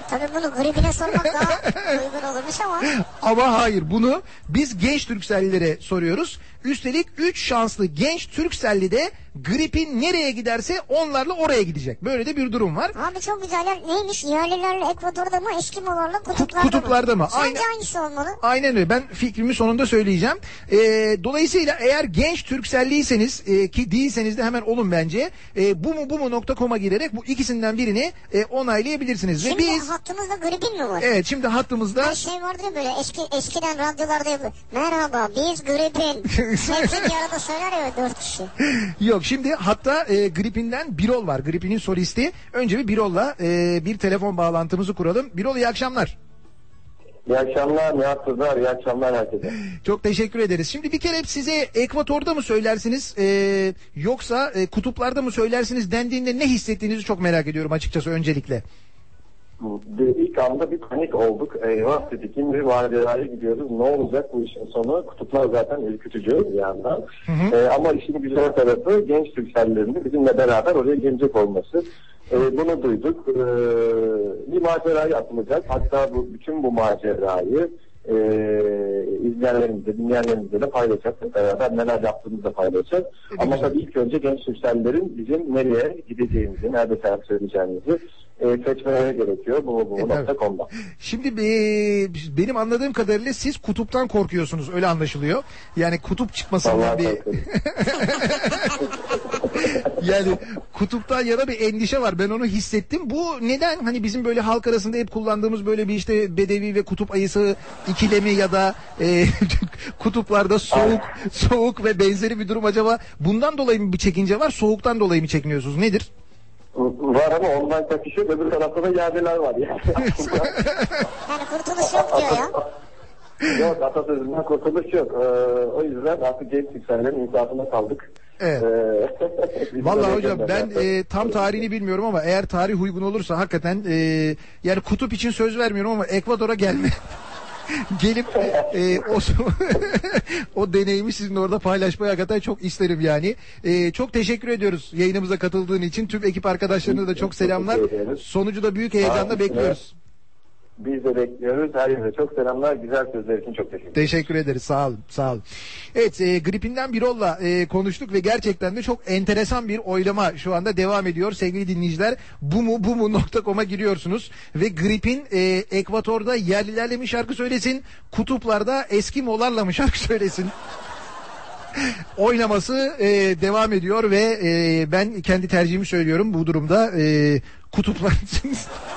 Tabii bunu gripine sormak daha uygun olurmuş ama. Ama hayır bunu biz genç Türksellilere soruyoruz. Üstelik 3 şanslı genç Türkselli de gripin nereye giderse onlarla oraya gidecek. Böyle de bir durum var. Abi çok güzel. Neymiş? Yerlilerle Ekvador'da mı? Eskimolarla kutuplarda, kutuplarda mı? Sence Aynen. hangisi olmalı? Aynen öyle. Ben fikrimi sonunda söyleyeceğim. Ee, dolayısıyla eğer genç Türkselliyseniz e, ki değilseniz de hemen olun bence. E, bu mu bu mu.com'a girerek bu ikisinden birini e, onaylayabilirsiniz. Ve Şimdi biz hattımızda gripin mi var? evet şimdi hattımızda Her şey vardır ya böyle eski eskiden radyolarda yapılır. Merhaba biz gripin. Hepsi bir arada söyler ya dört kişi. Yok şimdi hatta e, Gripin'den Birol var. Gripin'in solisti. Önce bir Birol'la e, bir telefon bağlantımızı kuralım. Birol iyi akşamlar. İyi akşamlar Nihat Kızlar, iyi akşamlar herkese. Çok teşekkür ederiz. Şimdi bir kere size ekvatorda mı söylersiniz e, yoksa e, kutuplarda mı söylersiniz dendiğinde ne hissettiğinizi çok merak ediyorum açıkçası öncelikle. İlk anda bir panik olduk. Eyvah dedik bir maceraya gidiyoruz. Ne olacak bu işin sonu? Kutuplar zaten ürkütücü bir yandan. Ee, ama işin güzel tarafı genç Türksellerin de bizimle beraber oraya gelecek olması. Ee, bunu duyduk. Ee, bir maceraya atılacak. Hatta bu bütün bu macerayı e, izleyenlerimizle, dinleyenlerimizle de paylaşacağız. Hep Beraber neler yaptığımızı da paylaşacağız. Ama tabii ilk önce genç Türksellerin bizim nereye gideceğimizi, nerede seyahat söyleyeceğimizi e, seçmeleri gerekiyor. Bu bu nokta.com'da. Şimdi e, benim anladığım kadarıyla siz kutuptan korkuyorsunuz öyle anlaşılıyor. Yani kutup çıkmasından Vallahi bir. yani kutuptan yana bir endişe var. Ben onu hissettim. Bu neden hani bizim böyle halk arasında hep kullandığımız böyle bir işte bedevi ve kutup ayısı ikilemi ya da e, kutuplarda soğuk soğuk ve benzeri bir durum acaba bundan dolayı mı bir çekince var? Soğuktan dolayı mı çekiniyorsunuz? Nedir? Var ama ondan kaçışıyor. Öbür tarafta da yerliler var yani. Yani kurtuluş yok diyor ya. yok atasözünden kurtuluş yok. Ee, o yüzden artık genç yükselenen insafına kaldık. Evet. Ee, Vallahi hocam ben e, tam tarihini bilmiyorum ama eğer tarih uygun olursa hakikaten e, yani kutup için söz vermiyorum ama Ekvador'a gelme. Gelip e, o o deneyimi sizinle orada paylaşmayı hakikaten çok isterim yani. E, çok teşekkür ediyoruz yayınımıza katıldığın için. Tüm ekip arkadaşlarına da çok selamlar. Sonucu da büyük heyecanla bekliyoruz. Biz de bekliyoruz. Herkese çok selamlar. Güzel sözler için çok teşekkür ederim. Teşekkür ederiz. Sağ olun. Sağ olun. Evet, e, gripinden Birol'la e, konuştuk ve gerçekten de çok enteresan bir oylama şu anda devam ediyor sevgili dinleyiciler. Bu mu bu mu nokta.com'a giriyorsunuz ve gripin e, ekvatorda yerlilerle mi şarkı söylesin, kutuplarda Eskimolarla mı şarkı söylesin? oylaması e, devam ediyor ve e, ben kendi tercihimi söylüyorum bu durumda e, kutuplar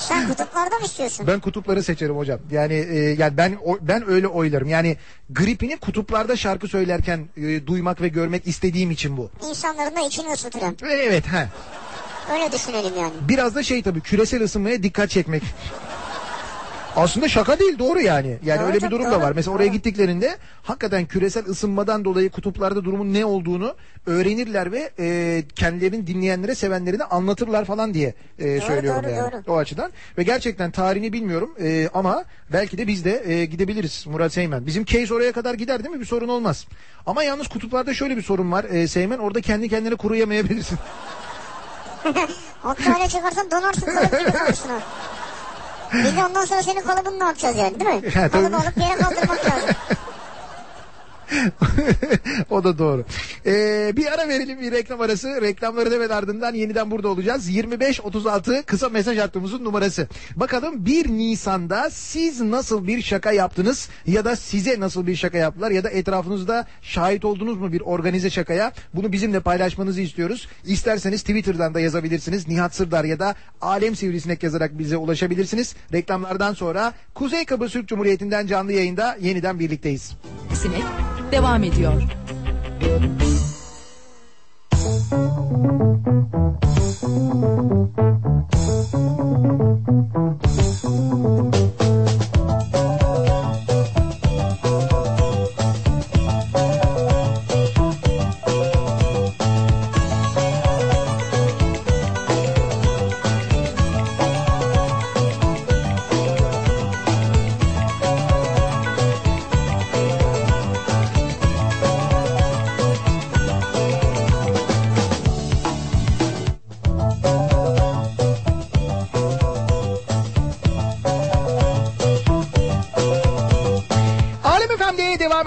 Sen kutuplarda mı istiyorsun? Ben kutupları seçerim hocam. Yani e, yani ben o- ben öyle oylarım. Yani gripini kutuplarda şarkı söylerken e, duymak ve görmek istediğim için bu. İnsanların da içini ısıtırım. Evet ha. Öyle düşünelim yani. Biraz da şey tabii küresel ısınmaya dikkat çekmek. Aslında şaka değil doğru yani. Yani öyle bir durum da doğru. var. Mesela oraya gittiklerinde hakikaten küresel ısınmadan dolayı kutuplarda durumun ne olduğunu öğrenirler ve e, kendilerinin dinleyenlere, sevenlerine anlatırlar falan diye e, söylüyorum doğru, yani. doğru. O açıdan. Ve gerçekten tarihini bilmiyorum e, ama belki de biz de e, gidebiliriz Murat Seymen. Bizim case oraya kadar gider değil mi? Bir sorun olmaz. Ama yalnız kutuplarda şöyle bir sorun var. E, Seymen orada kendi kendine kuruyamayabilirsin. Hatta öyle çıkarsan donarsın kalıp gibi kalırsın o. Bir de ondan sonra senin kalıbını ne yapacağız yani değil mi? Ha. Kalıbı alıp bir yere kaldırmak lazım. o da doğru. Ee, bir ara verelim bir reklam arası. Reklamları hemen ardından yeniden burada olacağız. 2536 kısa mesaj hattımızın numarası. Bakalım 1 Nisan'da siz nasıl bir şaka yaptınız ya da size nasıl bir şaka yaptılar ya da etrafınızda şahit oldunuz mu bir organize şakaya? Bunu bizimle paylaşmanızı istiyoruz. İsterseniz Twitter'dan da yazabilirsiniz. Nihat Sırdar ya da Alem Sivrisinek yazarak bize ulaşabilirsiniz. Reklamlardan sonra Kuzey Kıbrıs Türk Cumhuriyeti'nden canlı yayında yeniden birlikteyiz. Sinek devam ediyor. Alem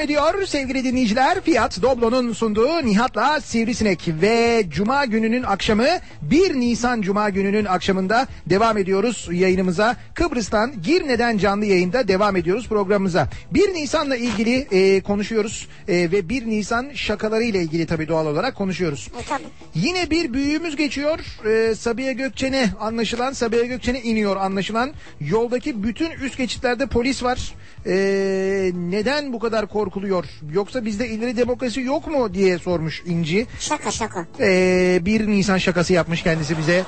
ediyor sevgili dinleyiciler. Fiyat Doblo'nun sunduğu Nihat'la Sivrisinek ve Cuma gününün akşamı 1 Nisan Cuma gününün akşamında devam ediyoruz yayınımıza. Kıbrıs'tan Girne'den canlı yayında devam ediyoruz programımıza. 1 Nisan'la ilgili e, konuşuyoruz e, ve 1 Nisan şakaları ile ilgili tabii doğal olarak konuşuyoruz. E tabii. Yine bir büyüğümüz geçiyor. Ee, Sabiha Gökçen'e anlaşılan, Sabiha Gökçen'e iniyor anlaşılan. Yoldaki bütün üst geçitlerde polis var. Ee, neden bu kadar korkuluyor? Yoksa bizde ileri demokrasi yok mu diye sormuş İnci. Şaka şaka. Ee, bir Nisan şakası yapmış kendisi bize.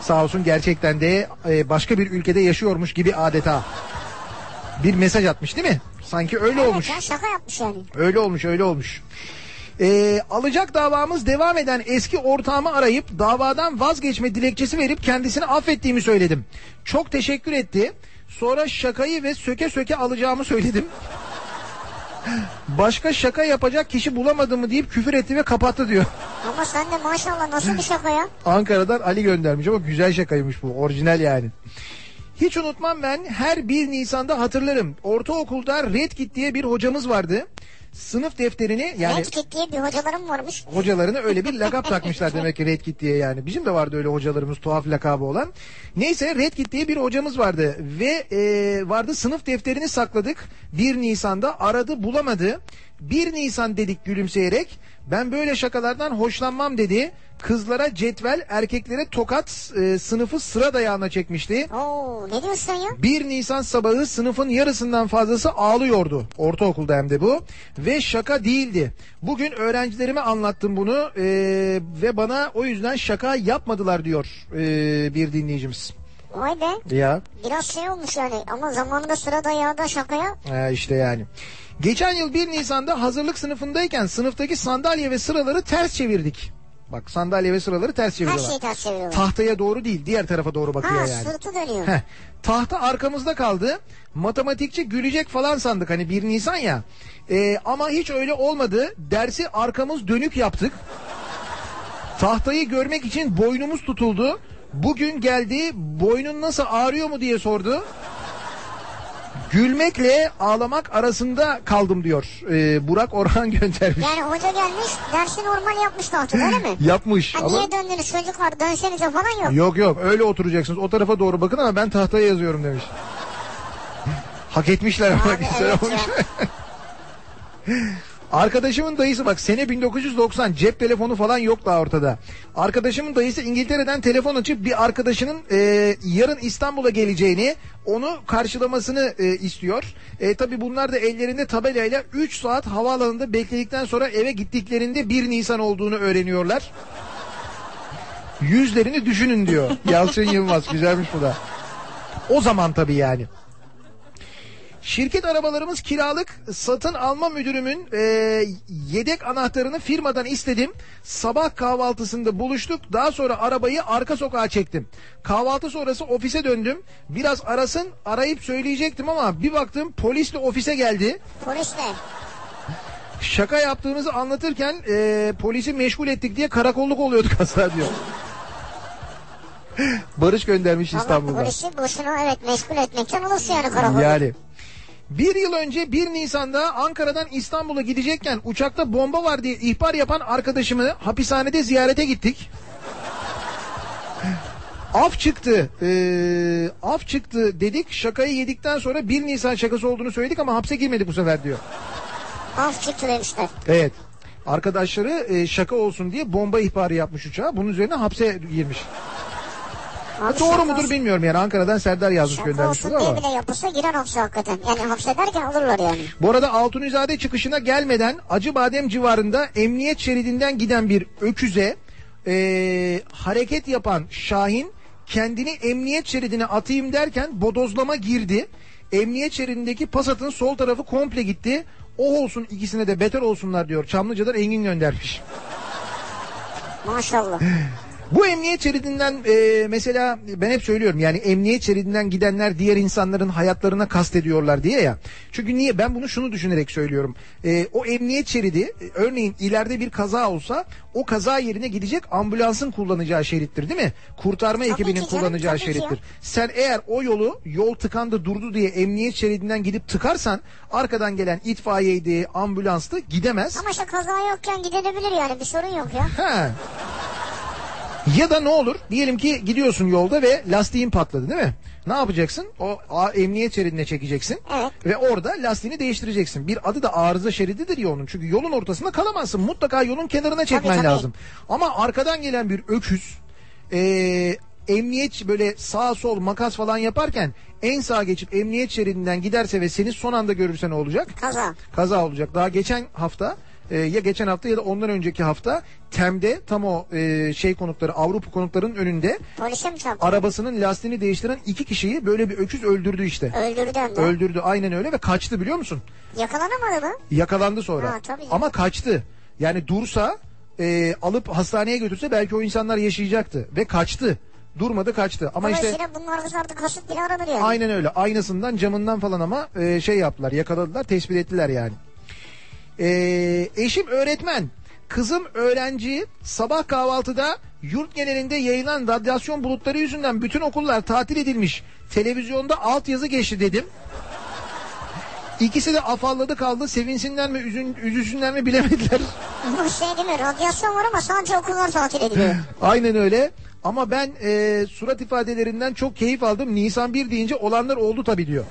Sağ olsun gerçekten de e, başka bir ülkede yaşıyormuş gibi adeta. Bir mesaj atmış değil mi? Sanki öyle Evet olmuş. ya şaka yapmış yani. Öyle olmuş öyle olmuş. Ee, alacak davamız devam eden eski ortağımı arayıp davadan vazgeçme dilekçesi verip kendisini affettiğimi söyledim. Çok teşekkür etti. Sonra şakayı ve söke söke alacağımı söyledim. Başka şaka yapacak kişi bulamadığımı deyip küfür etti ve kapattı diyor. Ama sen de maşallah nasıl bir şaka ya? Ankara'dan Ali göndermiş ama güzel şakaymış bu. Orijinal yani. Hiç unutmam ben her 1 Nisan'da hatırlarım. Ortaokulda Red Kit diye bir hocamız vardı. Sınıf defterini yani Red Kit diye bir hocalarım varmış. hocalarına öyle bir lakap takmışlar demek ki Red Kit diye yani. Bizim de vardı öyle hocalarımız tuhaf lakabı olan. Neyse Red Kit diye bir hocamız vardı ve e, vardı sınıf defterini sakladık. 1 Nisan'da aradı bulamadı. 1 Nisan dedik gülümseyerek. Ben böyle şakalardan hoşlanmam dedi. Kızlara cetvel, erkeklere tokat e, sınıfı sıra dayağına çekmişti. Oo ne diyorsun ya? 1 Nisan sabahı sınıfın yarısından fazlası ağlıyordu. Ortaokulda hem de bu. Ve şaka değildi. Bugün öğrencilerime anlattım bunu e, ve bana o yüzden şaka yapmadılar diyor e, bir dinleyicimiz. Vay be. Ya Biraz şey olmuş yani ama zamanında sıra dayağda şakaya. e, işte yani. Geçen yıl 1 Nisan'da hazırlık sınıfındayken sınıftaki sandalye ve sıraları ters çevirdik. Bak sandalye ve sıraları ters Her çeviriyorlar. şeyi ters çeviriyorlar. Tahtaya doğru değil diğer tarafa doğru bakıyor ha yani. sırtı dönüyor. Heh, tahta arkamızda kaldı. Matematikçi gülecek falan sandık hani 1 Nisan ya. Ee, ama hiç öyle olmadı. Dersi arkamız dönük yaptık. Tahtayı görmek için boynumuz tutuldu. Bugün geldi boynun nasıl ağrıyor mu diye sordu. Gülmekle ağlamak arasında kaldım diyor. Ee, Burak Orhan göndermiş. Yani hoca gelmiş dersi normal yapmış tahtada öyle mi? Yapmış Ha, ama Niye döndünüz çocuklar dönsenize falan yok. Yok yok öyle oturacaksınız. O tarafa doğru bakın ama ben tahtaya yazıyorum demiş. Hak etmişler ama güzel evet olmuş. Arkadaşımın dayısı bak sene 1990 cep telefonu falan yok daha ortada. Arkadaşımın dayısı İngiltere'den telefon açıp bir arkadaşının e, yarın İstanbul'a geleceğini onu karşılamasını e, istiyor. E, Tabi bunlar da ellerinde tabelayla 3 saat havaalanında bekledikten sonra eve gittiklerinde 1 Nisan olduğunu öğreniyorlar. Yüzlerini düşünün diyor Yalçın Yılmaz güzelmiş bu da. O zaman tabii yani. Şirket arabalarımız kiralık. Satın alma müdürümün e, yedek anahtarını firmadan istedim. Sabah kahvaltısında buluştuk. Daha sonra arabayı arka sokağa çektim. Kahvaltı sonrası ofise döndüm. Biraz arasın arayıp söyleyecektim ama bir baktım polisle ofise geldi. Polisle. Şaka yaptığınızı anlatırken e, polisi meşgul ettik diye karakolluk oluyorduk aslında diyor. Barış göndermiş Ama İstanbul'dan. polisi boşuna evet meşgul etmekten olursun yani karakol. Yani. Bir yıl önce 1 Nisan'da Ankara'dan İstanbul'a gidecekken uçakta bomba var diye ihbar yapan arkadaşımı hapishanede ziyarete gittik. Af çıktı. Ee, af çıktı dedik. Şakayı yedikten sonra 1 Nisan şakası olduğunu söyledik ama hapse girmedi bu sefer diyor. Af çıktı demişler. Evet. Arkadaşları e, şaka olsun diye bomba ihbarı yapmış uçağa. Bunun üzerine hapse girmiş. Abi Doğru mudur olsun- bilmiyorum yani. Ankara'dan Serdar yazmış Şaka göndermiş olsun ama. bile yapılsa girer hapse hakikaten. Yani hapsederken alırlar yani. Bu arada Altunizade çıkışına gelmeden Acıbadem civarında emniyet şeridinden giden bir öküze eee, hareket yapan Şahin kendini emniyet şeridine atayım derken bodozlama girdi. Emniyet şeridindeki Passat'ın sol tarafı komple gitti. O olsun ikisine de beter olsunlar diyor. Çamlıca'dan Engin göndermiş. Maşallah. Bu emniyet şeridinden e, mesela ben hep söylüyorum yani emniyet şeridinden gidenler diğer insanların hayatlarına kastediyorlar diye ya. Çünkü niye ben bunu şunu düşünerek söylüyorum. E, o emniyet şeridi örneğin ileride bir kaza olsa o kaza yerine gidecek ambulansın kullanacağı şerittir değil mi? Kurtarma Tabii ekibinin ki canım, kullanacağı tabii ki şerittir. Sen eğer o yolu yol tıkandı durdu diye emniyet şeridinden gidip tıkarsan arkadan gelen itfaiyeydi, ambulanstı gidemez. Ama işte kaza yokken gidebilir yani bir sorun yok ya. Ha. Ya da ne olur? Diyelim ki gidiyorsun yolda ve lastiğin patladı değil mi? Ne yapacaksın? O a- emniyet şeridine çekeceksin. Evet. Ve orada lastiğini değiştireceksin. Bir adı da arıza şerididir ya onun. Çünkü yolun ortasında kalamazsın. Mutlaka yolun kenarına çekmen tabii. lazım. Ama arkadan gelen bir öküz eee, emniyet böyle sağ sol makas falan yaparken en sağa geçip emniyet şeridinden giderse ve seni son anda görürse ne olacak? Kaza. kaza olacak. Daha geçen hafta e, ya geçen hafta ya da ondan önceki hafta Tem'de tam o e, şey konukları Avrupa konuklarının önünde Polise mi çarptı? arabasının lastiğini değiştiren iki kişiyi böyle bir öküz öldürdü işte. Öldürdü hem de. Öldürdü aynen öyle ve kaçtı biliyor musun? Yakalanamadı mı? Yakalandı sonra. Ha, tabii. Ama kaçtı. Yani dursa e, alıp hastaneye götürse belki o insanlar yaşayacaktı ve kaçtı. Durmadı kaçtı. Ama işte Dolayısıyla bunlar kızardı kasıt bile aranır yani. Aynen öyle. Aynasından, camından falan ama e, şey yaptılar, yakaladılar, tespit ettiler yani. E, eşim öğretmen, kızım öğrenci. Sabah kahvaltıda yurt genelinde yayılan radyasyon bulutları yüzünden bütün okullar tatil edilmiş. Televizyonda altyazı geçti dedim. İkisi de afalladı kaldı. Sevinsinler mi, üzün, üzülsünler mi bilemediler. Bu şey değil mi? Radyasyon var ama sadece okullar tatil ediliyor. Aynen öyle. Ama ben e, surat ifadelerinden çok keyif aldım. Nisan 1 deyince olanlar oldu tabii diyor.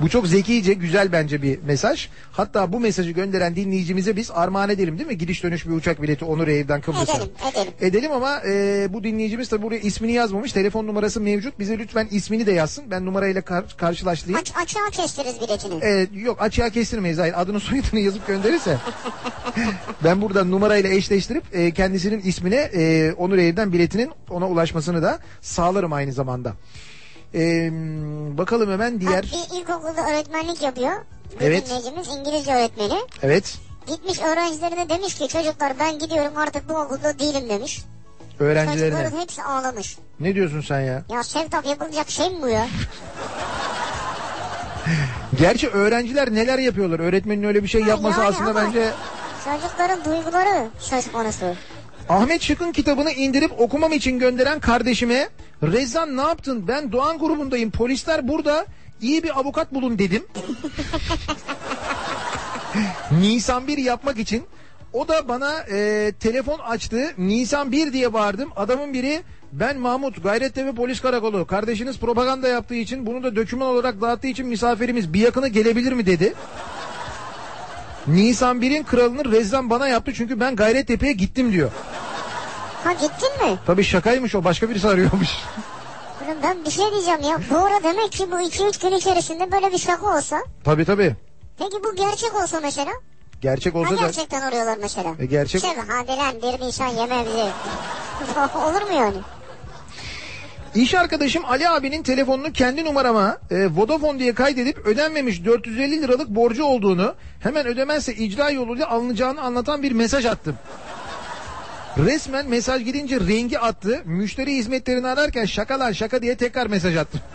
Bu çok zekice, güzel bence bir mesaj. Hatta bu mesajı gönderen dinleyicimize biz armağan edelim değil mi? Gidiş dönüş bir uçak bileti Onur Ev'den Kıbrıs'a. Edelim, edelim. Edelim ama e, bu dinleyicimiz tabii buraya ismini yazmamış. Telefon numarası mevcut. Bize lütfen ismini de yazsın. Ben numarayla kar- karşılaştırayım. Aç, açığa kestiririz biletini. E, yok açığa kestirmeyiz. Hayır adını soyadını yazıp gönderirse. ben buradan numarayla eşleştirip e, kendisinin ismine e, Onur Ev'den biletinin ona ulaşmasını da sağlarım aynı zamanda. E, bakalım hemen diğer... Bir ilkokulda öğretmenlik yapıyor. Bir Evet. dinleyicimiz İngilizce öğretmeni. Evet. Gitmiş öğrencilerine demiş ki çocuklar ben gidiyorum artık bu okulda değilim demiş. Öğrencilerine. Çocukların hepsi ağlamış. Ne diyorsun sen ya? Ya sevtap yapılacak şey mi bu ya? Gerçi öğrenciler neler yapıyorlar? Öğretmenin öyle bir şey yapması yani aslında bence... Çocukların duyguları söz konusu. Ahmet Şık'ın kitabını indirip okumam için gönderen kardeşime Rezan ne yaptın? Ben Doğan grubundayım. Polisler burada. İyi bir avukat bulun dedim. Nisan 1 yapmak için. O da bana e, telefon açtı. Nisan 1 diye bağırdım. Adamın biri ben Mahmut Gayrettepe Polis Karakolu. Kardeşiniz propaganda yaptığı için bunu da döküman olarak dağıttığı için misafirimiz bir yakını gelebilir mi dedi. Nisan 1'in kralını Rezzan bana yaptı çünkü ben Gayrettepe'ye gittim diyor. Ha gittin mi? Tabii şakaymış o başka birisi arıyormuş. Oğlum ben bir şey diyeceğim ya. Bu ara demek ki bu 2-3 gün içerisinde böyle bir şaka olsa. tabii tabii. Peki bu gerçek olsa mesela? Gerçek Ha olsa da gerçekten arıyorlar mesela. E, gerçek- Şey hadi lan bir Nisan yeme bizi. Olur mu yani? İş arkadaşım Ali abinin telefonunu kendi numarama e, Vodafone diye kaydedip ödenmemiş 450 liralık borcu olduğunu hemen ödemezse icra yoluyla alınacağını anlatan bir mesaj attım. Resmen mesaj gidince rengi attı. Müşteri hizmetlerini ararken şaka lan şaka diye tekrar mesaj attım.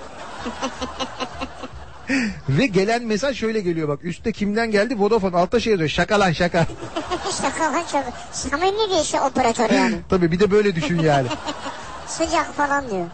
Ve gelen mesaj şöyle geliyor bak. Üstte kimden geldi? Vodafone. Altta şey yazıyor. Şaka lan şaka. şaka lan şaka. Samimi bir şey operatör yani. Tabii bir de böyle düşün yani. Sıcak falan diyor.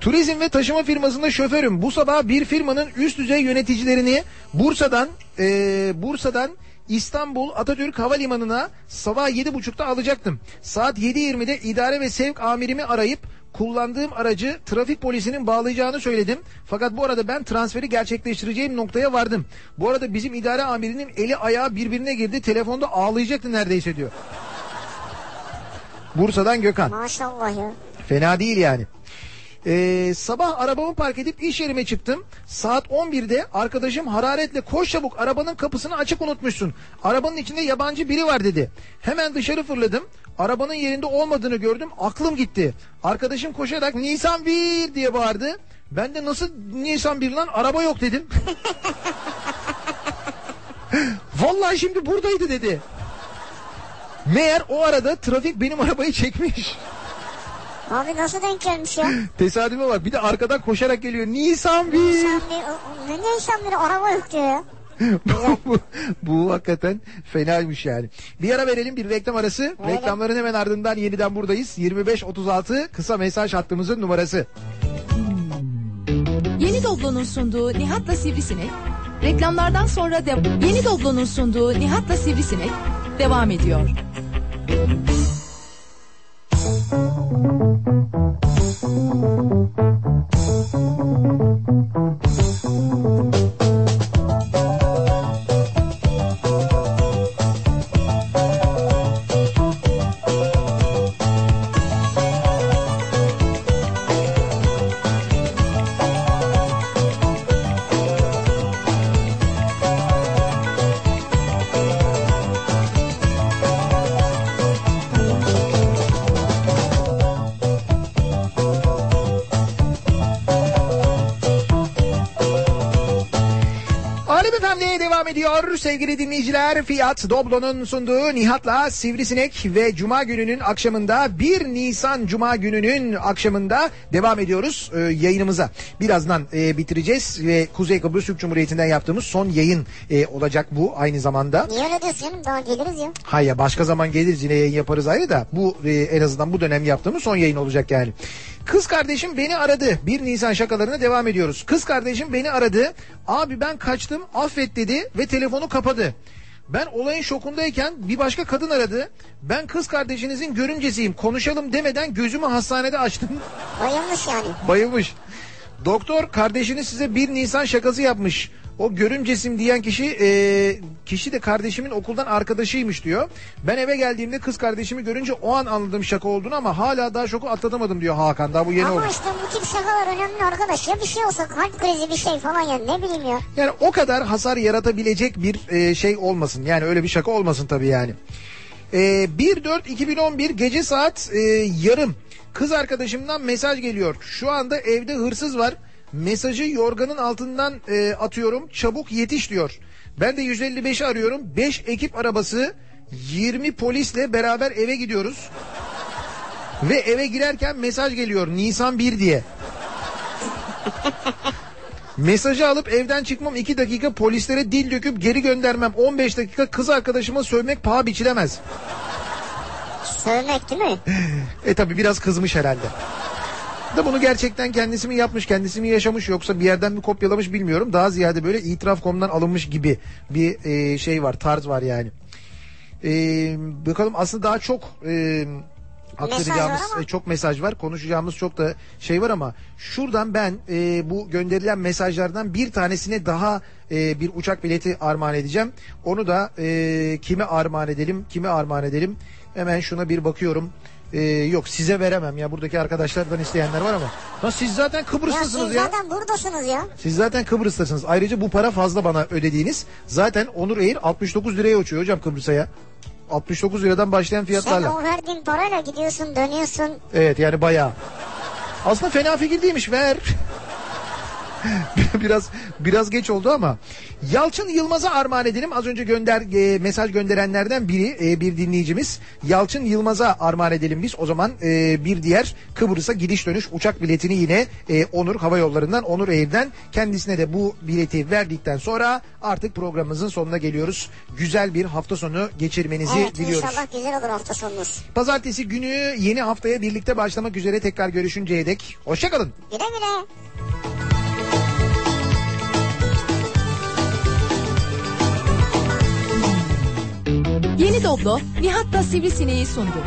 Turizm ve taşıma firmasında şoförüm. Bu sabah bir firmanın üst düzey yöneticilerini Bursa'dan eee, Bursa'dan İstanbul Atatürk Havalimanı'na sabah 7.30'da alacaktım. Saat 7.20'de idare ve sevk amirimi arayıp kullandığım aracı trafik polisinin bağlayacağını söyledim. Fakat bu arada ben transferi gerçekleştireceğim noktaya vardım. Bu arada bizim idare amirinin eli ayağı birbirine girdi. Telefonda ağlayacaktı neredeyse diyor. Bursa'dan Gökhan. Maşallah ya. Fena değil yani. Ee, sabah arabamı park edip iş yerime çıktım. Saat 11'de arkadaşım hararetle koş çabuk arabanın kapısını açık unutmuşsun. Arabanın içinde yabancı biri var dedi. Hemen dışarı fırladım. Arabanın yerinde olmadığını gördüm. Aklım gitti. Arkadaşım koşarak Nisan 1 diye bağırdı. Ben de nasıl Nisan 1 lan araba yok dedim. Vallahi şimdi buradaydı dedi. Meğer o arada trafik benim arabayı çekmiş. Abi nasıl denk gelmiş ya? Tesadüfe bak bir de arkadan koşarak geliyor. Nisan 1. Nisan bir, o- ne Nisan bir araba yok diyor ya. bu, bu hakikaten fenaymış yani. Bir ara verelim bir reklam arası. Reklamların hemen ardından yeniden buradayız. 2536 kısa mesaj hattımızın numarası. Yeni Doblo'nun sunduğu Nihat'la Sivrisinek, reklamlardan sonra de Yeni Doblo'nun sunduğu Nihat'la Sivrisinek devam ediyor. Alem ediyor sevgili dinleyiciler. Fiyat Doblo'nun sunduğu Nihat'la Sivrisinek ve Cuma gününün akşamında 1 Nisan Cuma gününün akşamında devam ediyoruz e, yayınımıza. Birazdan e, bitireceğiz ve Kuzey Kıbrıs Türk Cumhuriyeti'nden yaptığımız son yayın e, olacak bu aynı zamanda. Niye öyle diyorsun? Daha geliriz ya. Hayır başka zaman geliriz yine yayın yaparız ayrı da bu e, en azından bu dönem yaptığımız son yayın olacak yani. Kız kardeşim beni aradı. 1 Nisan şakalarına devam ediyoruz. Kız kardeşim beni aradı. Abi ben kaçtım affet dedi ve telefonu kapadı. Ben olayın şokundayken bir başka kadın aradı. Ben kız kardeşinizin görümcesiyim konuşalım demeden gözümü hastanede açtım. Bayılmış yani. Bayılmış. Doktor kardeşiniz size 1 Nisan şakası yapmış. O görümcesim diyen kişi e, kişi de kardeşimin okuldan arkadaşıymış diyor. Ben eve geldiğimde kız kardeşimi görünce o an anladım şaka olduğunu ama hala daha şoku atlatamadım diyor Hakan. Daha bu yeni Ama olmuş. işte bu tip şakalar önemli arkadaş. Ya bir şey olsa kalp krizi bir şey falan ya ne bileyim ya. Yani o kadar hasar yaratabilecek bir e, şey olmasın. Yani öyle bir şaka olmasın tabii yani. E, 1-4-2011 gece saat e, yarım. Kız arkadaşımdan mesaj geliyor. Şu anda evde hırsız var. Mesajı yorganın altından e, atıyorum. Çabuk yetiş diyor. Ben de 155'i arıyorum. 5 ekip arabası 20 polisle beraber eve gidiyoruz. Ve eve girerken mesaj geliyor. Nisan 1 diye. Mesajı alıp evden çıkmam 2 dakika polislere dil döküp geri göndermem 15 dakika kız arkadaşıma sövmek paha biçilemez. Sövmek değil mi? E tabi biraz kızmış herhalde. Da bunu gerçekten kendisi mi yapmış, kendisi mi yaşamış yoksa bir yerden mi kopyalamış bilmiyorum. Daha ziyade böyle itiraf.com'dan alınmış gibi bir e, şey var, tarz var yani. E, bakalım aslında daha çok e, aktaracağımız Mesaj e, çok mesaj var. Konuşacağımız çok da şey var ama şuradan ben e, bu gönderilen mesajlardan bir tanesine daha e, bir uçak bileti armağan edeceğim. Onu da e, kime armağan edelim, kime armağan edelim? Hemen şuna bir bakıyorum. E, yok size veremem ya buradaki arkadaşlardan isteyenler var ama. Ha, siz zaten Ya Kıbrıslısınız siz ya. zaten buradasınız ya. Siz zaten Kıbrıs'tasınız. Ayrıca bu para fazla bana ödediğiniz. Zaten Onur Air 69 liraya uçuyor hocam Kıbrıs'a ya. 69 liradan başlayan Sen fiyatlarla. o verdiğin parayla gidiyorsun dönüyorsun. Evet yani bayağı. Aslında fena fikir değilmiş ver. biraz biraz geç oldu ama Yalçın Yılmaz'a armağan edelim. Az önce gönder e, mesaj gönderenlerden biri e, bir dinleyicimiz. Yalçın Yılmaz'a armağan edelim biz. O zaman e, bir diğer Kıbrıs'a gidiş dönüş uçak biletini yine e, Onur Hava Yolları'ndan Onur Air'den kendisine de bu bileti verdikten sonra artık programımızın sonuna geliyoruz. Güzel bir hafta sonu geçirmenizi Evet diliyoruz. inşallah güzel olur hafta sonunuz. Pazartesi günü yeni haftaya birlikte başlamak üzere tekrar görüşünceye dek. Hoşçakalın. Güle güle. Yeni Doblo Nihat'ta Sivrisineği sundu.